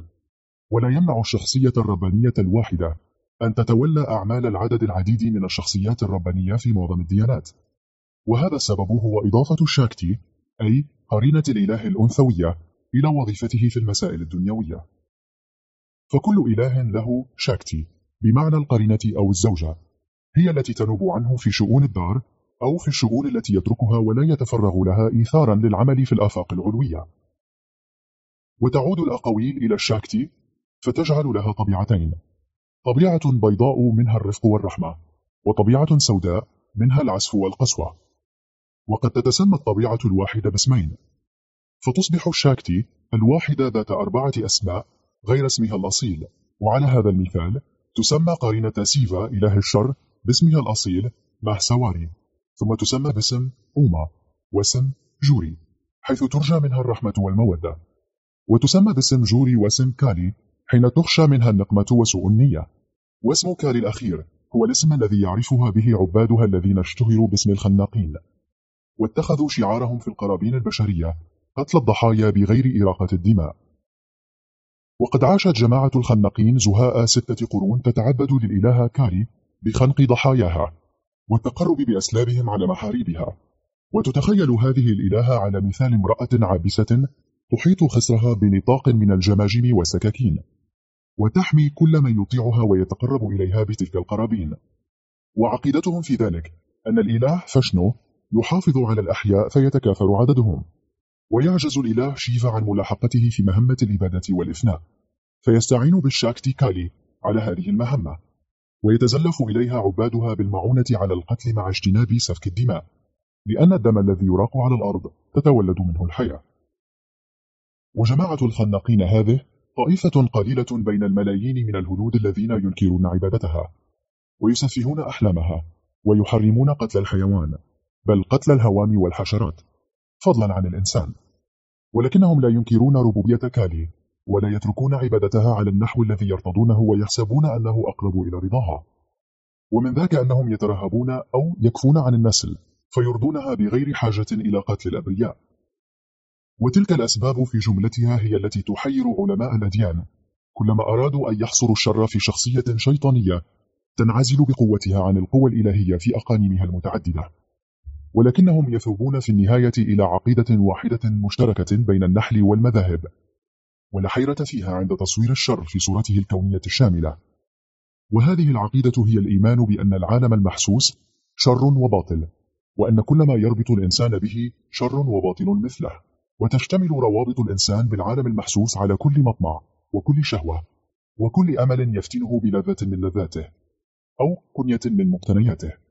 ولا يمنع الشخصية الربانية الواحدة أن تتولى أعمال العدد العديد من الشخصيات الربانية في معظم الديانات. وهذا السبب هو إضافة الشاكتي أي قرينة الإله الأنثوية إلى وظيفته في المسائل الدنيوية. فكل إله له شاكتي بمعنى القرينة أو الزوجة هي التي تنوب عنه في شؤون الدار أو في الشؤون التي يتركها ولا يتفرغ لها إيثارا للعمل في الآفاق العلوية. وتعود الأقاويل إلى الشاكتي فتجعل لها طبيعتين طبيعة بيضاء منها الرفق والرحمة وطبيعة سوداء منها العسف والقسوة. وقد تتسمى الطبيعة الواحدة باسمين. فتصبح الشاكتي الواحدة ذات أربعة أسماء غير اسمها الأصيل وعلى هذا المثال تسمى قرينة سيفا إله الشر باسمها الأصيل مهسواري ثم تسمى باسم أوما واسم جوري حيث ترجى منها الرحمة والمودة. وتسمى باسم جوري واسم كالي حين تخشى منها النقمة وسوء النية. واسم كالي الأخير هو الاسم الذي يعرفها به عبادها الذين اشتهروا باسم الخناقين. واتخذوا شعارهم في القرابين البشرية قتل الضحايا بغير إراقة الدماء. وقد عاشت جماعة الخناقين زهاء ستة قرون تتعبد للإله كالي بخنق ضحاياها والتقرب بأسلابهم على محاريبها. وتتخيل هذه الإلهة على مثال امرأة عابسة تحيط خصرها بنطاق من الجماجم والسكاكين وتحمي كل من يطيعها ويتقرب إليها بتلك القرابين. وعقيدتهم في ذلك أن الإله فشنو؟ يحافظ على الأحياء فيتكاثر عددهم. ويعجز الإله شيفا عن ملاحقته في مهمة الإبادة والإفناء. فيستعين بالشاكتي كالي على هذه المهمة. ويتزلف إليها عبادها بالمعونة على القتل مع اجتناب سفك الدماء. لأن الدم الذي يراق على الأرض تتولد منه الحياة. وجماعة الخناقين هذه طائفة قليلة بين الملايين من الهنود الذين ينكرون عبادتها. ويسفهون أحلامها. ويحرمون قتل الحيوان. بل قتل الهوام والحشرات فضلا عن الإنسان. ولكنهم لا ينكرون ربوبية كالي ولا يتركون عبادتها على النحو الذي يرتضونه ويحسبون أنه أقرب إلى رضاها. ومن ذاك أنهم يترهبون أو يكفون عن النسل فيرضونها بغير حاجة إلى قتل الأبرياء. وتلك الأسباب في جملتها هي التي تحير علماء الأديان. كلما أرادوا أن يحصروا الشر في شخصية شيطانية تنعزل بقوتها عن القوى الإلهية في أقانيمها المتعددة. ولكنهم يثوبون في النهاية إلى عقيدة واحدة مشتركة بين النحل والمذاهب. ولا حيرة فيها عند تصوير الشر في صورته الكونية الشاملة. وهذه العقيدة هي الإيمان بأن العالم المحسوس شر وباطل وأن كل ما يربط الإنسان به شر وباطل مثله. وتشتمل روابط الإنسان بالعالم المحسوس على كل مطمع وكل شهوة وكل أمل يفتنه بلذة من لذاته أو كنية من مقتنياته.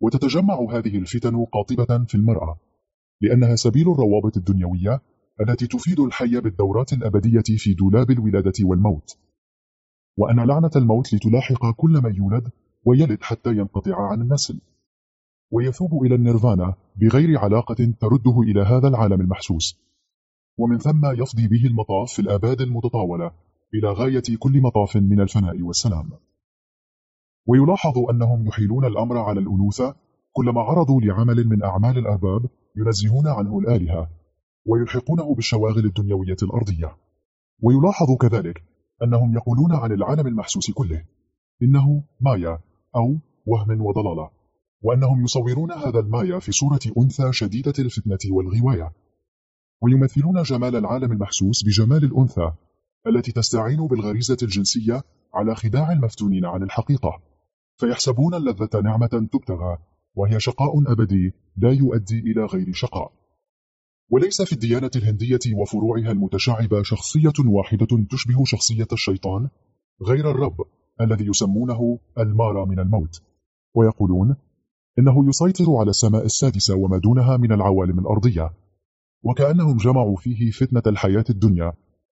وتتجمع هذه الفتن قاطبة في المرأة لأنها سبيل الروابط الدنيوية التي تفيد الحي بالدورات الأبدية في دولاب الولادة والموت. وأن لعنة الموت لتلاحق كل من يولد ويلد حتى ينقطع عن النسل. ويثوب إلى النيرفانا بغير علاقة ترده إلى هذا العالم المحسوس. ومن ثم يفضي به المطاف في الآباد المتطاولة إلى غاية كل مطاف من الفناء والسلام. ويلاحظ أنهم يحيلون الأمر على الأنوثة كلما عرضوا لعمل من أعمال الأرباب ينزهون عنه الآلهة ويلحقونه بالشواغل الدنيوية الأرضية. ويلاحظ كذلك أنهم يقولون عن العالم المحسوس كله إنه مايا أو وهم وضلالة وأنهم يصورون هذا المايا في صورة أنثى شديدة الفتنة والغواية. ويمثلون جمال العالم المحسوس بجمال الأنثى التي تستعين بالغريزة الجنسية على خداع المفتونين عن الحقيقة. فيحسبون اللذة نعمة تبتغى وهي شقاء أبدي لا يؤدي إلى غير شقاء. وليس في الديانة الهندية وفروعها المتشعبة شخصية واحدة تشبه شخصية الشيطان غير الرب الذي يسمونه المارا من الموت. ويقولون إنه يسيطر على السماء السادسة وما دونها من العوالم الأرضية. وكأنهم جمعوا فيه فتنة الحياة الدنيا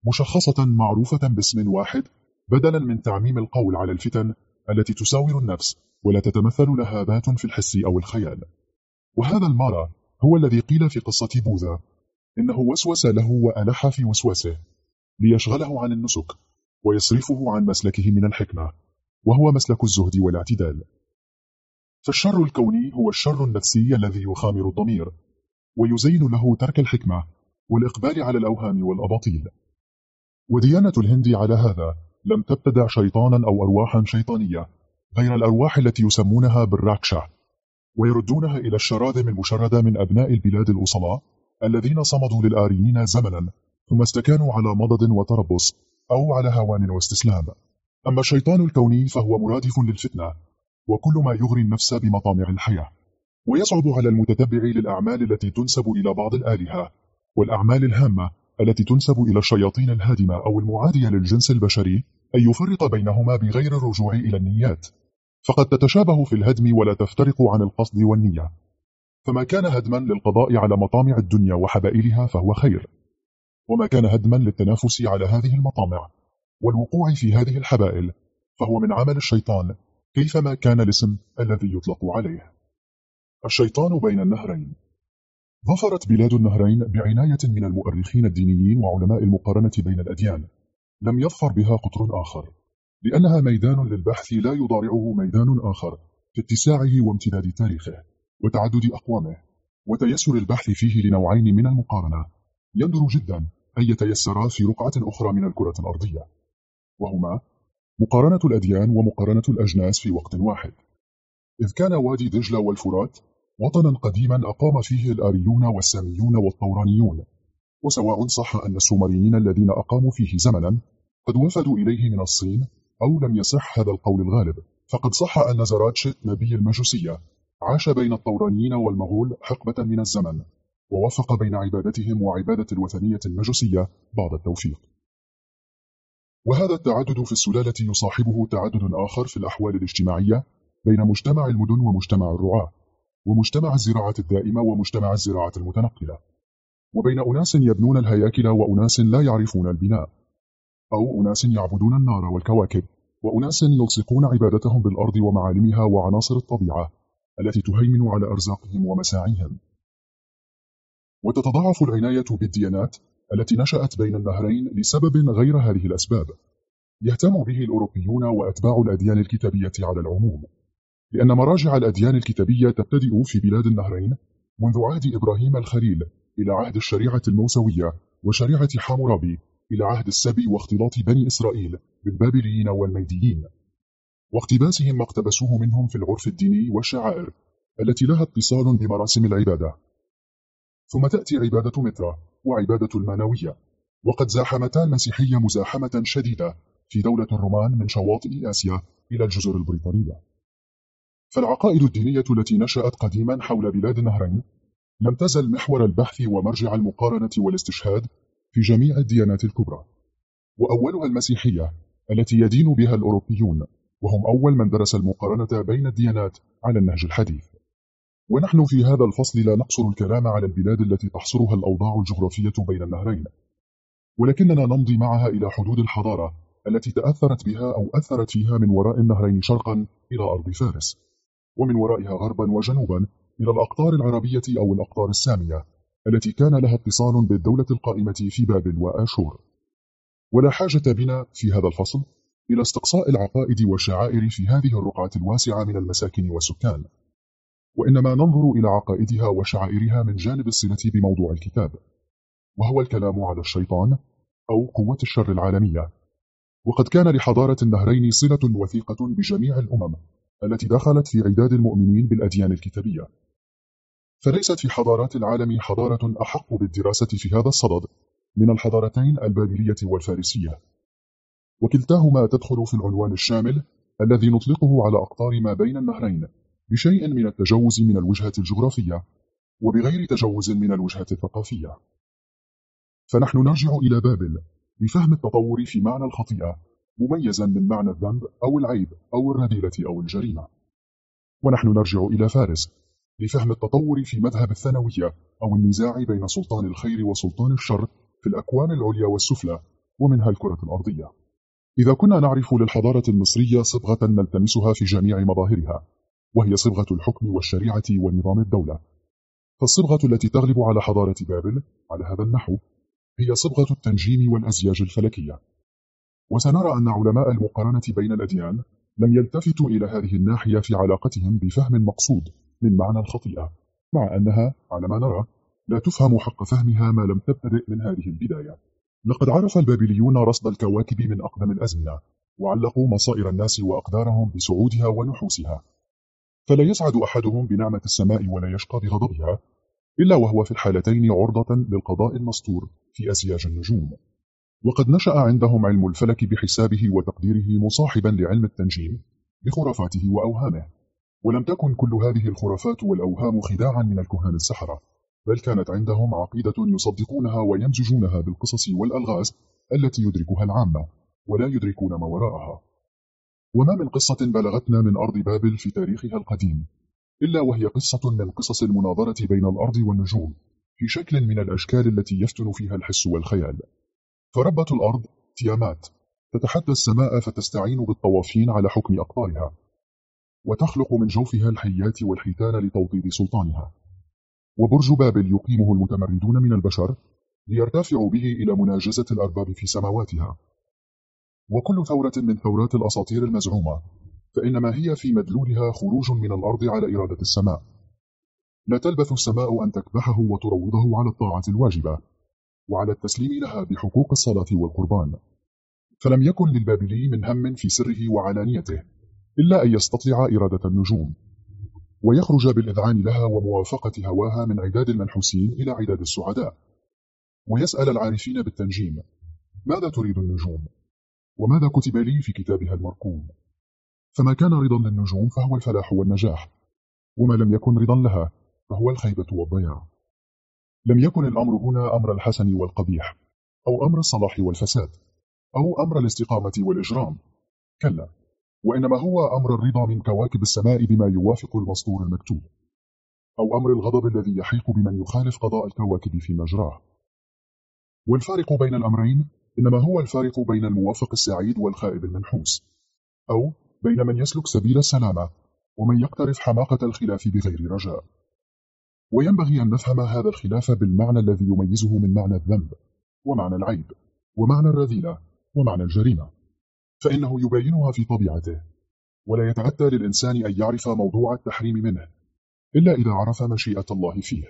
مشخصة معروفة باسم واحد بدلا من تعميم القول على الفتن التي تساور النفس ولا تتمثل لها ذات في الحس أو الخيال. وهذا المارا هو الذي قيل في قصة بوذا إنه وسوس له وألح في وسواسه ليشغله عن النسك ويصرفه عن مسلكه من الحكمة وهو مسلك الزهد والاعتدال. فالشر الكوني هو الشر النفسي الذي يخامر الضمير ويزين له ترك الحكمة والإقبال على الأوهام والأباطيل. وديانة الهند على هذا لم تبتدع شيطانا أو أرواحا شيطانية غير الأرواح التي يسمونها بالراكشا ويردونها إلى الشراذم المشردة من أبناء البلاد الأصلاء الذين صمدوا للآريين زمنا ثم استكانوا على مضض وتربص أو على هوان واستسلام. أما الشيطان الكوني فهو مرادف للفتنة وكل ما يغري النفس بمطامع الحياة ويصعب على المتتبع للأعمال التي تنسب إلى بعض الآلهة والأعمال الهامة التي تنسب إلى الشياطين الهادمة أو المعادية للجنس البشري أن يفرق بينهما بغير الرجوع إلى النيات. فقد تتشابه في الهدم ولا تفترق عن القصد والنية. فما كان هدما للقضاء على مطامع الدنيا وحبائلها فهو خير. وما كان هدما للتنافس على هذه المطامع والوقوع في هذه الحبائل فهو من عمل الشيطان كيفما كان الاسم الذي يطلق عليه. الشيطان بين النهرين. ظفرت بلاد النهرين بعناية من المؤرخين الدينيين وعلماء المقارنة بين الأديان. لم يظفر بها قطر آخر. لأنها ميدان للبحث لا يضارعه ميدان آخر في اتساعه وامتداد تاريخه وتعدد أقوامه. وتيسر البحث فيه لنوعين من المقارنة. يندر جدا أن يتيسرا في رقعة أخرى من الكرة الأرضية. وهما مقارنة الأديان ومقارنة الأجناس في وقت واحد. إذ كان وادي دجلة والفرات وطنا قديما أقام فيه الآريون والساميون والطورانيون. وسواء صح أن السومريين الذين أقاموا فيه زمنا قد وفدوا إليه من الصين أو لم يصح هذا القول الغالب. فقد صح أن زراتشت نبي المجوسية عاش بين الطورانيين والمغول حقبة من الزمن ووفق بين عبادتهم وعبادة الوثنية المجوسية بعض التوفيق. وهذا التعدد في السلالة يصاحبه تعدد آخر في الأحوال الاجتماعية بين مجتمع المدن ومجتمع الرعاة. ومجتمع الزراعة الدائمة ومجتمع الزراعة المتنقلة. وبين أناس يبنون الهياكل وأناس لا يعرفون البناء. أو أناس يعبدون النار والكواكب. وأناس يلصقون عبادتهم بالأرض ومعالمها وعناصر الطبيعة التي تهيمن على أرزاقهم ومساعيهم. وتتضاعف العناية بالديانات التي نشأت بين النهرين لسبب غير هذه الأسباب. يهتم به الأوروبيون وأتباع الأديان الكتابية على العموم. لأن مراجع الأديان الكتابية تبتدئ في بلاد النهرين منذ عهد إبراهيم الخليل إلى عهد الشريعة الموسوية وشريعة حامورابي إلى عهد السبي واختلاط بني إسرائيل بالبابليين والميديين. واقتباسهم ما اقتبسوه منهم في العرف الديني والشعائر التي لها اتصال بمراسم العبادة. ثم تأتي عبادة مترا وعبادة المانوية وقد زاحمتا المسيحية مزاحمة شديدة في دولة الرومان من شواطئ آسيا إلى الجزر البريطانية. فالعقائد الدينية التي نشأت قديما حول بلاد النهرين لم تزل محور البحث ومرجع المقارنة والاستشهاد في جميع الديانات الكبرى. وأولها المسيحية التي يدين بها الأوروبيون وهم أول من درس المقارنة بين الديانات على النهج الحديث. ونحن في هذا الفصل لا نقصر الكلام على البلاد التي تحصرها الأوضاع الجغرافية بين النهرين. ولكننا نمضي معها إلى حدود الحضارة التي تأثرت بها أو أثرت فيها من وراء النهرين شرقا إلى أرض فارس. ومن ورائها غربا وجنوبا إلى الأقطار العربية أو الأقطار السامية التي كان لها اتصال بالدولة القائمة في بابل وآشور. ولا حاجة بنا في هذا الفصل إلى استقصاء العقائد والشعائر في هذه الرقعة الواسعة من المساكن والسكان. وإنما ننظر إلى عقائدها وشعائرها من جانب الصلة بموضوع الكتاب وهو الكلام على الشيطان أو قوة الشر العالمية. وقد كان لحضارة النهرين صلة وثيقة بجميع الأمم. التي دخلت في عداد المؤمنين بالأديان الكتابية. فليست في حضارات العالم حضارة أحق بالدراسة في هذا الصدد من الحضارتين البابلية والفارسية. وكلتاهما تدخل في العنوان الشامل الذي نطلقه على أقطار ما بين النهرين بشيء من التجوز من الوجهة الجغرافية وبغير تجوز من الوجهة الثقافية. فنحن نرجع إلى بابل لفهم التطور في معنى الخطيئة مميزا من معنى الذنب أو العيب أو الرذيلة أو الجريمة. ونحن نرجع إلى فارس لفهم التطور في مذهب الثانوية أو النزاع بين سلطان الخير وسلطان الشر في الأكوان العليا والسفلى ومنها الكرة الأرضية. إذا كنا نعرف للحضارة المصرية صبغة نلتمسها في جميع مظاهرها وهي صبغة الحكم والشريعة ونظام الدولة. فالصبغة التي تغلب على حضارة بابل على هذا النحو هي صبغة التنجيم والأزياج الفلكية. وسنرى أن علماء المقارنة بين الأديان لم يلتفتوا إلى هذه الناحية في علاقتهم بفهم مقصود من معنى الخطيئة مع أنها على ما نرى لا تفهم حق فهمها ما لم تبتدئ من هذه البداية. لقد عرف البابليون رصد الكواكب من أقدم الأزمنة وعلقوا مصائر الناس وأقدارهم بسعودها ونحوسها. فلا يسعد أحدهم بنعمة السماء ولا يشقى بغضبها إلا وهو في الحالتين عرضة للقضاء المسطور في أزياج النجوم. وقد نشأ عندهم علم الفلك بحسابه وتقديره مصاحبا لعلم التنجيم بخرافاته وأوهامه. ولم تكن كل هذه الخرافات والأوهام خداعا من الكهان السحرة بل كانت عندهم عقيدة يصدقونها ويمزجونها بالقصص والألغاز التي يدركها العامة ولا يدركون ما وراءها. وما من قصة بلغتنا من أرض بابل في تاريخها القديم إلا وهي قصة من قصص المناظرة بين الأرض والنجوم في شكل من الأشكال التي يفتن فيها الحس والخيال. فربة الأرض تيامات تتحدى السماء فتستعين بالطوافين على حكم أقطارها. وتخلق من جوفها الحيات والحيتان لتوطيد سلطانها. وبرج بابل يقيمه المتمردون من البشر ليرتفعوا به إلى مناجزة الأرباب في سماواتها. وكل ثورة من ثورات الأساطير المزعومة فإنما هي في مدلولها خروج من الأرض على إرادة السماء. لا تلبث السماء أن تكبحه وتروضه على الطاعة الواجبة. وعلى التسليم لها بحقوق الصلاة والقربان فلم يكن للبابلي من هم في سره وعلانيته إلا أن يستطلع إرادة النجوم ويخرج بالإذعان لها وموافقة هواها من عداد المنحوسين إلى عداد السعداء ويسأل العارفين بالتنجيم ماذا تريد النجوم؟ وماذا كتب لي في كتابها المرقوم؟ فما كان رضا للنجوم فهو الفلاح والنجاح وما لم يكن رضا لها فهو الخيبة والضياع لم يكن الأمر هنا أمر الحسن والقبيح أو أمر الصلاح والفساد أو أمر الاستقامة والإجرام. كلا وإنما هو أمر الرضا من كواكب السماء بما يوافق المسطور المكتوب أو أمر الغضب الذي يحيق بمن يخالف قضاء الكواكب في مجراه والفارق بين الأمرين إنما هو الفارق بين الموفق السعيد والخائب المنحوس أو بين من يسلك سبيل السلامة ومن يقترف حماقة الخلاف بغير رجاء. وينبغي أن نفهم هذا الخلاف بالمعنى الذي يميزه من معنى الذنب ومعنى العيب ومعنى الرذيلة ومعنى الجريمة. فإنه يبينها في طبيعته ولا يتأتى للإنسان أن يعرف موضوع التحريم منه إلا إذا عرف مشيئة الله فيه.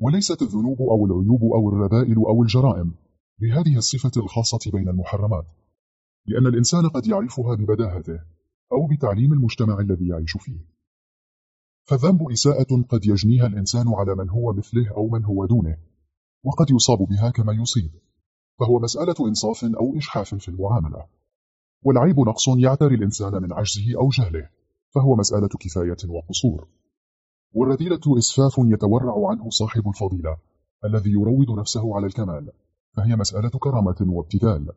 وليست الذنوب أو العيوب أو الرذائل أو الجرائم بهذه الصفة الخاصة بين المحرمات لأن الإنسان قد يعرفها ببداهته أو بتعليم المجتمع الذي يعيش فيه. فالذنب إساءة قد يجنيها الإنسان على من هو مثله أو من هو دونه وقد يصاب بها كما يصيب فهو مسألة إنصاف أو إشحاف في المعاملة. والعيب نقص يعتري الإنسان من عجزه أو جهله فهو مسألة كفاية وقصور. والرذيلة إسفاف يتورع عنه صاحب الفضيلة الذي يروض نفسه على الكمال فهي مسألة كرامة وابتذال.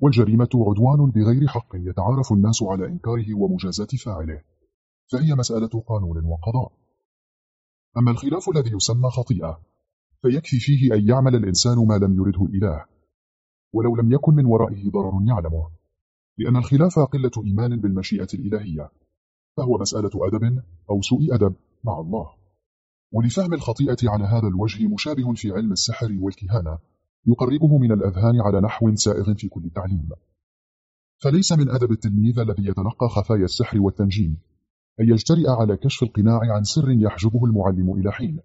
والجريمة عدوان بغير حق يتعارف الناس على إنكاره ومجازاة فاعله. فهي مسألة قانون وقضاء. أما الخلاف الذي يسمى خطيئة فيكفي فيه أن يعمل الإنسان ما لم يرده الإله ولو لم يكن من ورائه ضرر يعلمه. لأن الخلاف قلة إيمان بالمشيئة الإلهية فهو مسألة أدب أو سوء أدب مع الله. ولفهم الخطيئة على هذا الوجه مشابه في علم السحر والكهانة يقربه من الأذهان على نحو سائغ في كل تعليم. فليس من أدب التلميذ الذي يتلقى خفايا السحر والتنجيم أن يجترئ على كشف القناع عن سر يحجبه المعلم إلى حين.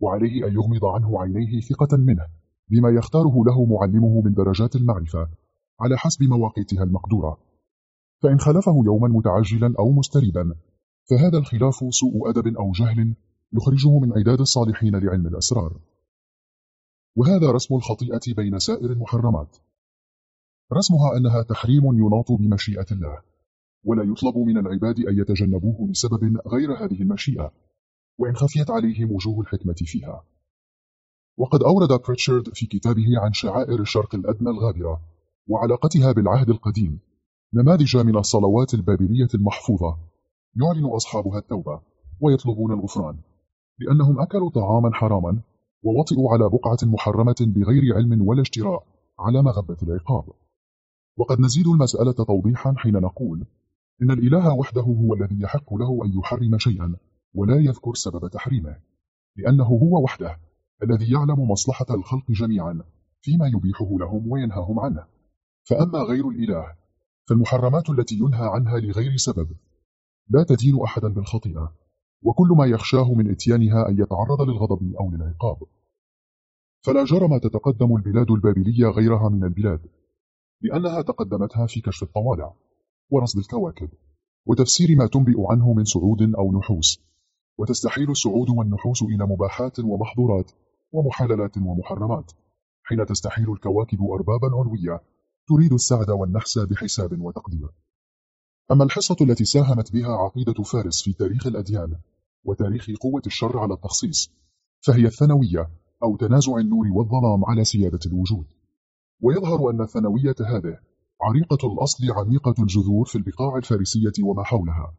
وعليه أن يغمض عنه عينيه ثقة منه بما يختاره له معلمه من درجات المعرفة على حسب مواقيتها المقدورة. فإن خلفه يوما متعجلا أو مستريبا فهذا الخلاف سوء أدب أو جهل يخرجه من عداد الصالحين لعلم الأسرار. وهذا رسم الخطيئة بين سائر المحرمات. رسمها أنها تحريم يناط بمشيئة الله. ولا يطلب من العباد أن يتجنبوه لسبب غير هذه المشيئة وإن خفيت عليهم وجوه الحكمة فيها. وقد أورد بريتشارد في كتابه عن شعائر الشرق الأدنى الغابرة وعلاقتها بالعهد القديم نماذج من الصلوات البابلية المحفوظة يعلن أصحابها التوبة ويطلبون الغفران لأنهم أكلوا طعاما حراما ووطئوا على بقعة محرمة بغير علم ولا اشتراء على مغبة العقاب. وقد نزيد المسألة توضيحا حين نقول إن الإله وحده هو الذي يحق له أن يحرم شيئا ولا يذكر سبب تحريمه لأنه هو وحده الذي يعلم مصلحة الخلق جميعا فيما يبيحه لهم وينهاهم عنه. فأما غير الإله فالمحرمات التي ينهى عنها لغير سبب لا تدين أحدا بالخطيئة وكل ما يخشاه من إتيانها أن يتعرض للغضب أو للعقاب. فلا جرم تتقدم البلاد البابلية غيرها من البلاد لأنها تقدمتها في كشف الطوالع ورصد الكواكب وتفسير ما تنبئ عنه من صعود أو نحوس. وتستحيل الصعود والنحوس إلى مباحات ومحظورات ومحللات ومحرمات. حين تستحيل الكواكب أربابا علوية تريد السعد والنحس بحساب وتقدير. أما الحصة التي ساهمت بها عقيدة فارس في تاريخ الأديان وتاريخ قوة الشر على التخصيص فهي الثانوية أو تنازع النور والظلام على سيادة الوجود. ويظهر أن الثانوية هذه عريقة الأصل عميقة الجذور في البقاع الفارسية وما حولها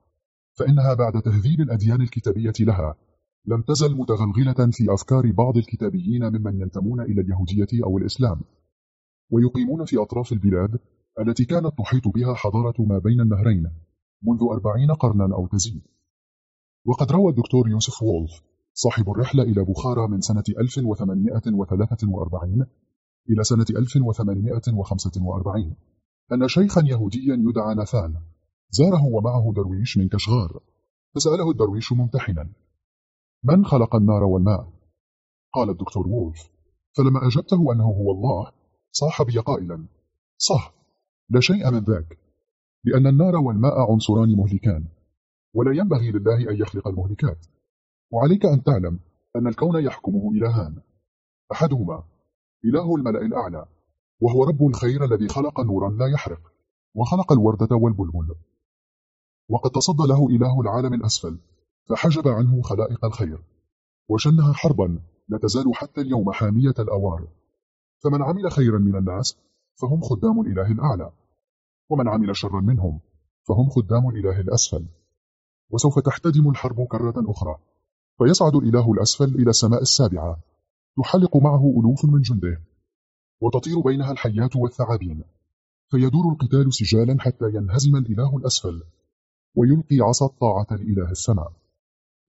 فإنها بعد تهذيب الأديان الكتابية لها لم تزل متغلغلة في أفكار بعض الكتابيين ممن ينتمون إلى اليهودية أو الإسلام ويقيمون في أطراف البلاد التي كانت تحيط بها حضارة ما بين النهرين منذ أربعين قرنا أو تزيد. وقد روى الدكتور يوسف وولف صاحب الرحلة إلى بخارى من سنة 1843 إلى سنة 1845 أن شيخا يهوديا يدعى ناثان زاره ومعه درويش من كشغار. فسأله الدرويش ممتحنا من خلق النار والماء؟ قال الدكتور وولف فلما أجبته أنه هو الله صاح بي قائلا صح لا شيء من ذاك لأن النار والماء عنصران مهلكان ولا ينبغي لله أن يخلق المهلكات. وعليك أن تعلم أن الكون يحكمه إلهان أحدهما إله الملأ الأعلى وهو رب الخير الذي خلق نورا لا يحرق وخلق الوردة والبلبل. وقد تصدى له إله العالم الأسفل فحجب عنه خلائق الخير وشنها حربا لا تزال حتى اليوم حامية الأوار. فمن عمل خيرا من الناس فهم خدام الإله الأعلى ومن عمل شرا منهم فهم خدام الإله الأسفل. وسوف تحتدم الحرب كرة أخرى فيصعد الإله الأسفل إلى السماء السابعة تحلق معه ألوف من جنده. وتطير بينها الحيات والثعابين. فيدور القتال سجالا حتى ينهزم الإله الأسفل ويلقي عصا الطاعة لإله السماء.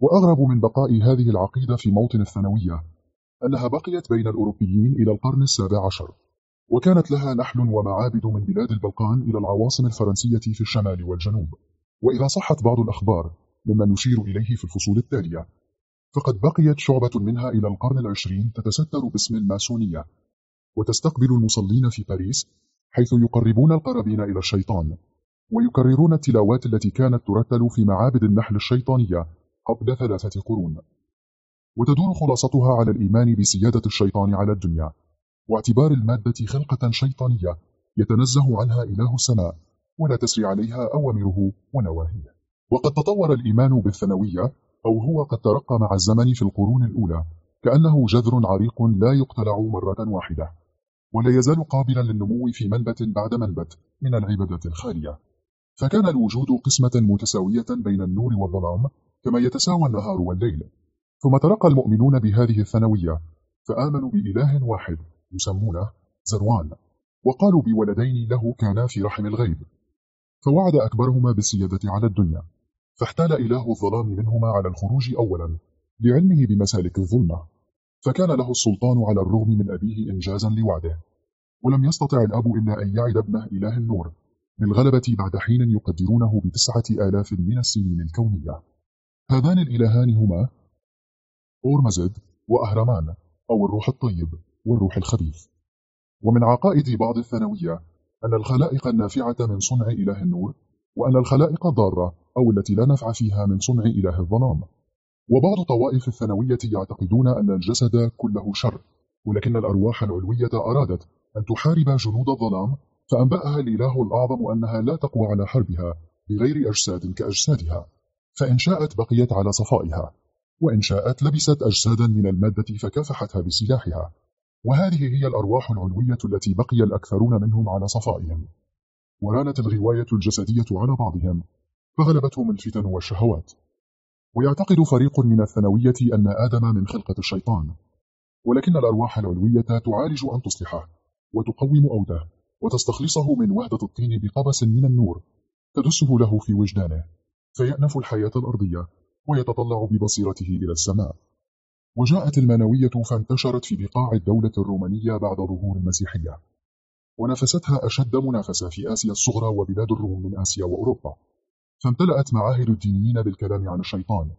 وأغرب من بقاء هذه العقيدة في موطن الثانوية أنها بقيت بين الأوروبيين إلى القرن السابع عشر وكانت لها نحل ومعابد من بلاد البلقان إلى العواصم الفرنسية في الشمال والجنوب. وإذا صحت بعض الأخبار مما نشير إليه في الفصول التالية فقد بقيت شعبة منها إلى القرن العشرين تتستر باسم الماسونية. وتستقبل المصلين في باريس حيث يقربون القرابين إلى الشيطان ويكررون التلاوات التي كانت ترتل في معابد النحل الشيطانية قبل ثلاثة قرون. وتدور خلاصتها على الإيمان بسيادة الشيطان على الدنيا واعتبار المادة خلقة شيطانية يتنزه عنها إله السماء ولا تسري عليها أوامره ونواهيه. وقد تطور الإيمان بالثانوية أو هو قد ترقى مع الزمن في القرون الأولى كأنه جذر عريق لا يقتلع مرة واحدة. ولا يزال قابلا للنمو في منبت بعد منبت من العبادة الخالية. فكان الوجود قسمة متساوية بين النور والظلام كما يتساوى النهار والليل. ثم ترقى المؤمنون بهذه الثانوية فآمنوا بإله واحد يسمونه زروان وقالوا بولدين له كانا في رحم الغيب. فوعد أكبرهما بالسيادة على الدنيا فاحتال إله الظلام منهما على الخروج أولا لعلمه بمسالك الظلمة. فكان له السلطان على الرغم من أبيه إنجازا لوعده ولم يستطع الأب إلا أن يعد ابنه إله النور للغلبة بعد حين يقدرونه بتسعة آلاف من السنين الكونية. هذان الإلهان هما أورمزد وأهرمان أو الروح الطيب والروح الخبيث. ومن عقائد بعض الثانوية أن الخلائق النافعة من صنع إله النور وأن الخلائق الضارة أو التي لا نفع فيها من صنع إله الظلام. وبعض طوائف الثانوية يعتقدون أن الجسد كله شر ولكن الأرواح العلوية أرادت أن تحارب جنود الظلام فأنبأها الإله الأعظم أنها لا تقوى على حربها بغير أجساد كأجسادها فإن شاءت بقيت على صفائها وإن شاءت لبست أجسادا من المادة فكافحتها بسلاحها وهذه هي الأرواح العلوية التي بقي الأكثرون منهم على صفائهم. ورانت الغواية الجسدية على بعضهم فغلبتهم الفتن والشهوات. ويعتقد فريق من الثانوية أن آدم من خلقة الشيطان. ولكن الأرواح العلوية تعالج أن تصلحه وتقوم أوده وتستخلصه من وهدة الطين بقبس من النور تدسه له في وجدانه فيأنف الحياة الأرضية ويتطلع ببصيرته إلى السماء. وجاءت المانوية فانتشرت في بقاع الدولة الرومانية بعد ظهور المسيحية. ونافستها أشد منافسة في آسيا الصغرى وبلاد الروم من آسيا وأوروبا. فامتلأت معاهد الدينيين بالكلام عن الشيطان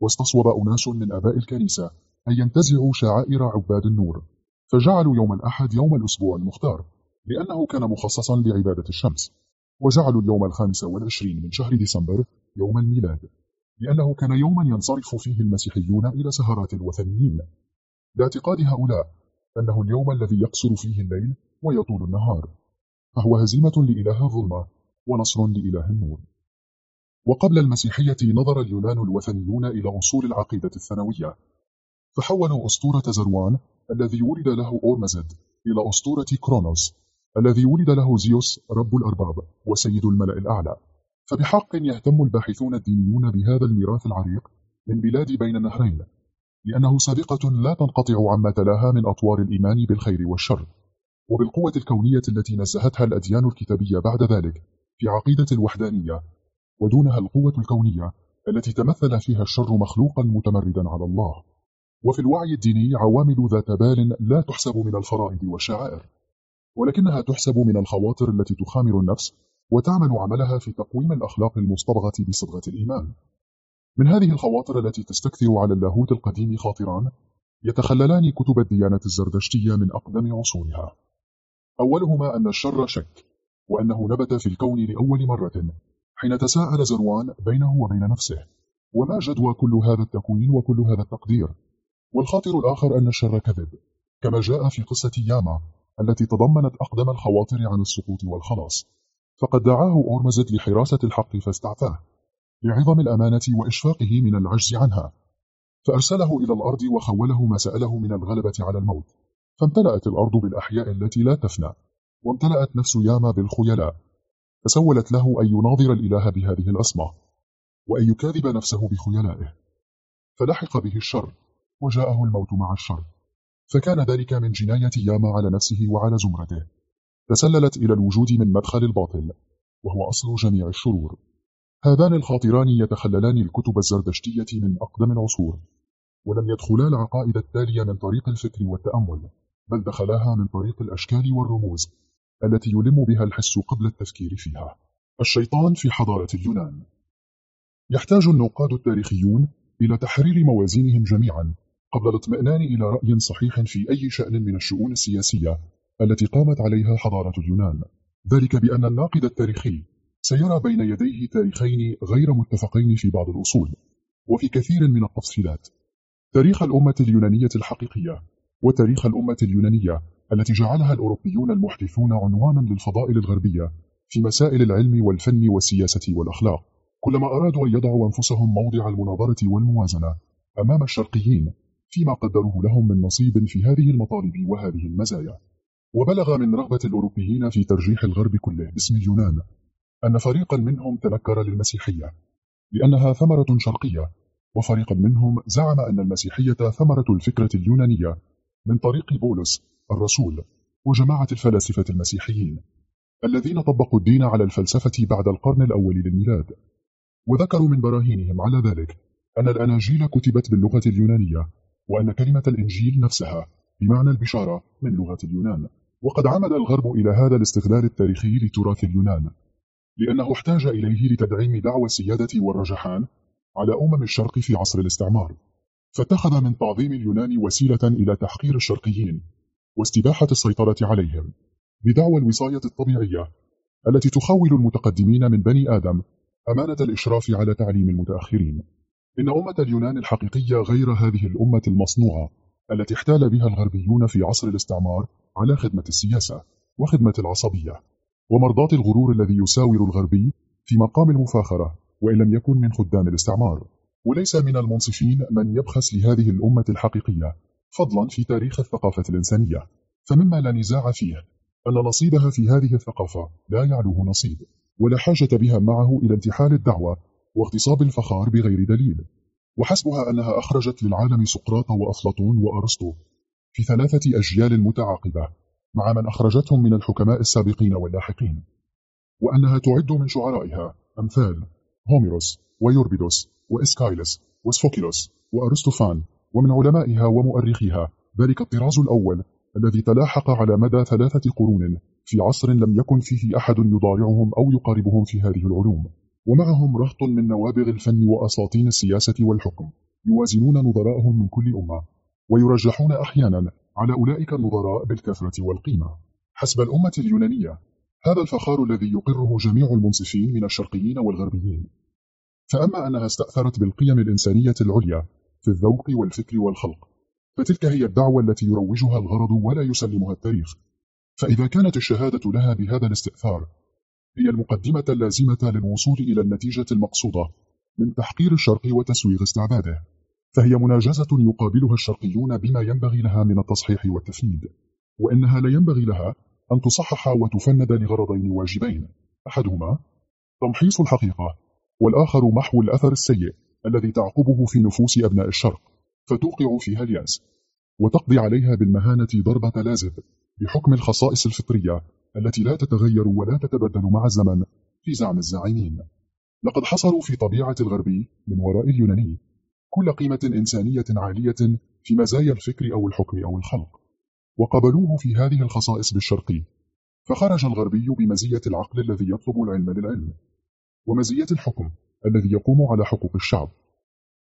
واستصوب أناس من أباء الكنيسة أن ينتزعوا شعائر عباد النور فجعلوا يوم الأحد يوم الأسبوع المختار لأنه كان مخصصا لعبادة الشمس وجعلوا اليوم الخامس والعشرين من شهر ديسمبر يوم الميلاد لأنه كان يوما ينصرف فيه المسيحيون إلى سهرات الوثنيين لاعتقاد هؤلاء أنه اليوم الذي يقصر فيه الليل ويطول النهار فهو هزيمة لإله الظلمة ونصر لإله النور. وقبل المسيحية نظر اليونان الوثنيون إلى أصول العقيدة الثانوية. فحولوا أسطورة زروان الذي ولد له أورمزد إلى أسطورة كرونوس الذي ولد له زيوس رب الأرباب وسيد الملأ الأعلى. فبحق يهتم الباحثون الدينيون بهذا الميراث العريق من بلاد بين النهرين لأنه سابقة لا تنقطع عما تلاها من أطوار الإيمان بالخير والشر وبالقوة الكونية التي نزهتها الأديان الكتابية بعد ذلك في عقيدة الوحدانية ودونها القوة الكونية التي تمثل فيها الشر مخلوقا متمردا على الله. وفي الوعي الديني عوامل ذات بال لا تحسب من الفرائض والشعائر. ولكنها تحسب من الخواطر التي تخامر النفس وتعمل عملها في تقويم الأخلاق المصطبغة بصبغة الإيمان. من هذه الخواطر التي تستكثر على اللاهوت القديم خاطران يتخللان كتب الديانة الزردشتية من أقدم عصورها أولهما أن الشر شك وأنه نبت في الكون لأول مرة. حين تساءل زروان بينه وبين نفسه وما جدوى كل هذا التكوين وكل هذا التقدير؟ والخاطر الآخر أن الشر كذب كما جاء في قصة ياما التي تضمنت أقدم الخواطر عن السقوط والخلاص. فقد دعاه أورمزد لحراسة الحق فاستعفاه لعظم الأمانة وإشفاقه من العجز عنها. فأرسله إلى الأرض وخوله ما سأله من الغلبة على الموت. فامتلأت الأرض بالأحياء التي لا تفنى وامتلأت نفس ياما بالخيلاء. فسولت له أن يناظر الإله بهذه الأسمى وأن يكاذب نفسه بخيلائه. فلحق به الشر وجاءه الموت مع الشر. فكان ذلك من جناية ياما على نفسه وعلى زمرته. تسللت إلى الوجود من مدخل الباطل وهو أصل جميع الشرور. هذان الخاطران يتخللان الكتب الزردشتية من أقدم العصور ولم يدخلا العقائد التالية من طريق الفكر والتأمل بل دخلاها من طريق الأشكال والرموز. التي يلم بها الحس قبل التفكير فيها. الشيطان في حضارة اليونان. يحتاج النقاد التاريخيون إلى تحرير موازينهم جميعا قبل الاطمئنان إلى رأي صحيح في أي شأن من الشؤون السياسية التي قامت عليها حضارة اليونان. ذلك بأن الناقد التاريخي سيرى بين يديه تاريخين غير متفقين في بعض الأصول وفي كثير من التفصيلات. تاريخ الأمة اليونانية الحقيقية وتاريخ الأمة اليونانية التي جعلها الأوروبيون المحدثون عنوانا للفضائل الغربية في مسائل العلم والفن والسياسة والأخلاق. كلما أرادوا أن يضعوا أنفسهم موضع المناظرة والموازنة أمام الشرقيين فيما قدروه لهم من نصيب في هذه المطالب وهذه المزايا. وبلغ من رغبة الأوروبيين في ترجيح الغرب كله باسم اليونان أن فريقا منهم تنكر للمسيحية لأنها ثمرة شرقية. وفريقا منهم زعم أن المسيحية ثمرة الفكرة اليونانية من طريق بولس الرسول وجماعة الفلاسفة المسيحيين الذين طبقوا الدين على الفلسفة بعد القرن الأول للميلاد. وذكروا من براهينهم على ذلك أن الأناجيل كتبت باللغة اليونانية وأن كلمة الإنجيل نفسها بمعنى البشارة من لغة اليونان. وقد عمد الغرب إلى هذا الاستغلال التاريخي لتراث اليونان لأنه احتاج إليه لتدعيم دعوى السيادة والرجحان على أمم الشرق في عصر الاستعمار. فاتخذ من تعظيم اليونان وسيلة إلى تحقير الشرقيين واستباحة السيطرة عليهم بدعوى الوصاية الطبيعية التي تخول المتقدمين من بني آدم أمانة الإشراف على تعليم المتأخرين. إن أمة اليونان الحقيقية غير هذه الأمة المصنوعة التي احتال بها الغربيون في عصر الاستعمار على خدمة السياسة وخدمة العصبية ومرضاة الغرور الذي يساور الغربي في مقام المفاخرة وإن لم يكن من خدام الاستعمار. وليس من المنصفين من يبخس لهذه الأمة الحقيقية فضلا في تاريخ الثقافة الإنسانية. فمما لا نزاع فيه أن نصيبها في هذه الثقافة لا يعلوه نصيب ولا حاجة بها معه إلى انتحال الدعوة واغتصاب الفخار بغير دليل. وحسبها أنها أخرجت للعالم سقراط وأفلاطون وأرسطو في ثلاثة أجيال متعاقبة مع من أخرجتهم من الحكماء السابقين واللاحقين. وأنها تعد من شعرائها أمثال هوميروس ويوربيدوس وإسكايلس وسفوكيلوس وأرسطوفان ومن علمائها ومؤرخيها. ذلك الطراز الأول الذي تلاحق على مدى ثلاثة قرون في عصر لم يكن فيه أحد يضارعهم أو يقاربهم في هذه العلوم. ومعهم رهط من نوابغ الفن وأساطين السياسة والحكم يوازنون نظراءهم من كل أمة ويرجحون أحيانا على أولئك النظراء بالكثرة والقيمة. حسب الأمة اليونانية هذا الفخار الذي يقره جميع المنصفين من الشرقيين والغربيين. فأما أنها استأثرت بالقيم الإنسانية العليا في الذوق والفكر والخلق. فتلك هي الدعوة التي يروجها الغرض ولا يسلمها التاريخ. فإذا كانت الشهادة لها بهذا الاستئثار هي المقدمة اللازمة للوصول إلى النتيجة المقصودة من تحقير الشرق وتسويغ استعباده. فهي مناجزة يقابلها الشرقيون بما ينبغي لها من التصحيح والتفنيد وإنها لا ينبغي لها أن تصحح وتفند لغرضين واجبين. أحدهما تمحيص الحقيقة والآخر محو الأثر السيء. الذي تعقبه في نفوس أبناء الشرق فتوقع فيها اليأس وتقضي عليها بالمهانة ضربة لازب بحكم الخصائص الفطرية التي لا تتغير ولا تتبدل مع الزمن في زعم الزاعمين لقد حصروا في طبيعة الغربي من وراء اليوناني كل قيمة إنسانية عالية في مزايا الفكر أو الحكم أو الخلق وقبلوه في هذه الخصائص بالشرقي فخرج الغربي بمزية العقل الذي يطلب العلم للعلم ومزية الحكم الذي يقوم على حقوق الشعب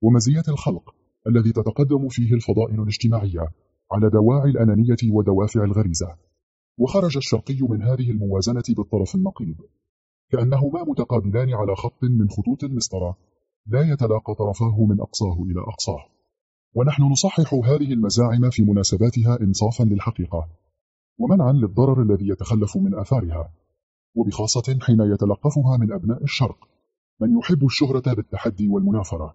ومزية الخلق الذي تتقدم فيه الفضائل الاجتماعية على دواعي الأنانية ودوافع الغريزة. وخرج الشرقي من هذه الموازنة بالطرف النقيض كأنهما متقابلان على خط من خطوط المسطرة لا يتلاقى طرفاه من أقصاه إلى أقصاه. ونحن نصحح هذه المزاعم في مناسباتها إنصافا للحقيقة ومنعا للضرر الذي يتخلف من آثارها وبخاصة حين يتلقفها من أبناء الشرق. من يحب الشهرة بالتحدي والمنافرة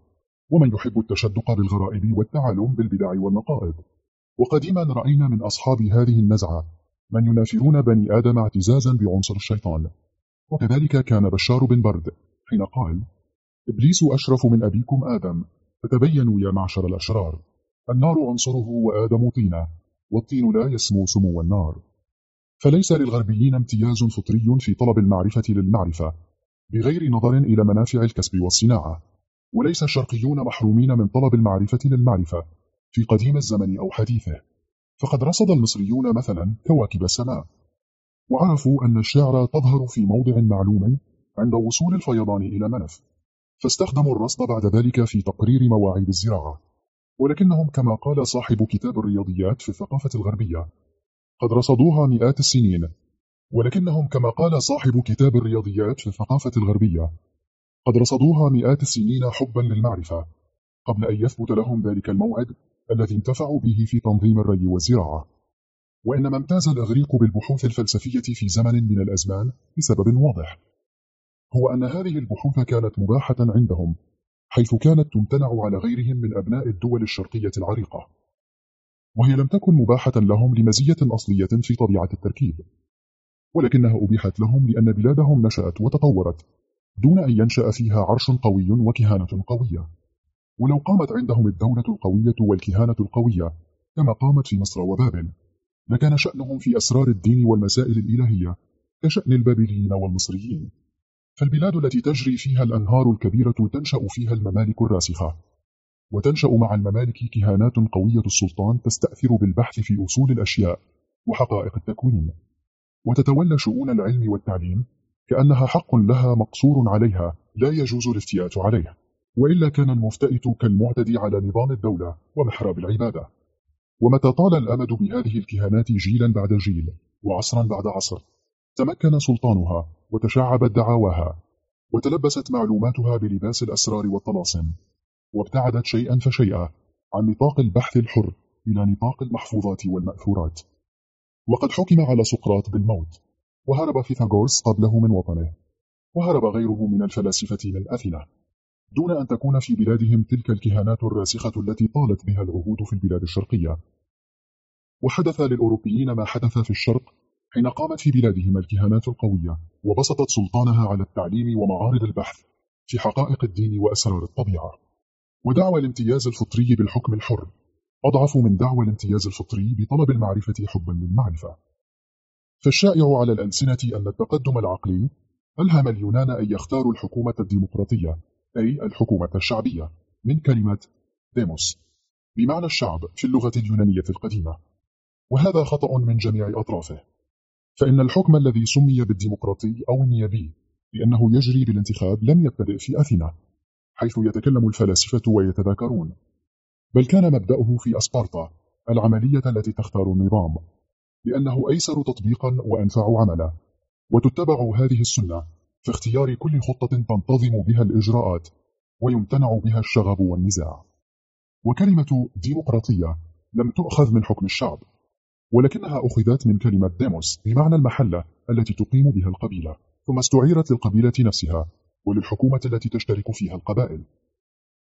ومن يحب التشدق بالغرائب والتعلم بالبدع والنقائض وقديما رأينا من أصحاب هذه النزعة من ينافرون بني آدم اعتزازا بعنصر الشيطان. وكذلك كان بشار بن برد حين قال إبليس أشرف من أبيكم آدم فتبينوا يا معشر الأشرار النار عنصره وآدم طينه والطين لا يسمو سمو النار. فليس للغربيين امتياز فطري في طلب المعرفة للمعرفة بغير نظر إلى منافع الكسب والصناعة. وليس الشرقيون محرومين من طلب المعرفة للمعرفة في قديم الزمن أو حديثه. فقد رصد المصريون مثلا كواكب السماء. وعرفوا أن الشعر تظهر في موضع معلوم عند وصول الفيضان إلى منف. فاستخدموا الرصد بعد ذلك في تقرير مواعيد الزراعة. ولكنهم كما قال صاحب كتاب الرياضيات في الثقافة الغربية قد رصدوها مئات السنين. ولكنهم كما قال صاحب كتاب الرياضيات في الثقافة الغربية قد رصدوها مئات السنين حبا للمعرفة قبل أن يثبت لهم ذلك الموعد الذي انتفعوا به في تنظيم الري والزراعة. وإنما امتاز الإغريق بالبحوث الفلسفية في زمن من الأزمان بسبب واضح. هو أن هذه البحوث كانت مباحة عندهم حيث كانت تمتنع على غيرهم من أبناء الدول الشرقية العريقة. وهي لم تكن مباحة لهم لمزية أصلية في طبيعة التركيب. ولكنها أبيحت لهم لأن بلادهم نشأت وتطورت دون أن ينشأ فيها عرش قوي وكهانة قوية. ولو قامت عندهم الدولة القوية والكهانة القوية كما قامت في مصر وبابل لكان شأنهم في أسرار الدين والمسائل الإلهية كشأن البابليين والمصريين. فالبلاد التي تجري فيها الأنهار الكبيرة تنشأ فيها الممالك الراسخة وتنشأ مع الممالك كهانات قوية السلطان تستأثر بالبحث في أصول الأشياء وحقائق التكوين. وتتولى شؤون العلم والتعليم كأنها حق لها مقصور عليها لا يجوز الافتئات عليه وإلا كان المفتئت كالمعتدي على نظام الدولة ومحراب العبادة. ومتى طال الأمد بهذه الكهانات جيلا بعد جيل وعصرا بعد عصر تمكن سلطانها وتشعبت دعاواها وتلبست معلوماتها بلباس الأسرار والطلاسم وابتعدت شيئا فشيئا عن نطاق البحث الحر إلى نطاق المحفوظات والمأثورات. وقد حكم على سقراط بالموت وهرب فيثاغورس قبله من وطنه وهرب غيره من الفلاسفة من أثينا دون أن تكون في بلادهم تلك الكهانات الراسخة التي طالت بها العهود في البلاد الشرقية. وحدث للأوروبيين ما حدث في الشرق حين قامت في بلادهم الكهانات القوية وبسطت سلطانها على التعليم ومعارض البحث في حقائق الدين وأسرار الطبيعة. ودعوى الامتياز الفطري بالحكم الحر. أضعف من دعوى الامتياز الفطري بطلب المعرفة حبا للمعرفة. فالشائع على الألسنة أن التقدم العقلي ألهم اليونان أن يختاروا الحكومة الديمقراطية أي الحكومة الشعبية من كلمة ديموس بمعنى الشعب في اللغة اليونانية القديمة. وهذا خطأ من جميع أطرافه. فإن الحكم الذي سمي بالديمقراطي أو النيابي لأنه يجري بالانتخاب لم يبتدئ في أثينا حيث يتكلم الفلاسفة ويتذاكرون. بل كان مبدأه في أسبارتا العملية التي تختار النظام لأنه أيسر تطبيقا وأنفع عملا. وتتبع هذه السنة في اختيار كل خطة تنتظم بها الإجراءات ويمتنع بها الشغب والنزاع. وكلمة ديمقراطية لم تؤخذ من حكم الشعب ولكنها أخذت من كلمة ديموس بمعنى المحلة التي تقيم بها القبيلة ثم استعيرت للقبيلة نفسها وللحكومة التي تشترك فيها القبائل.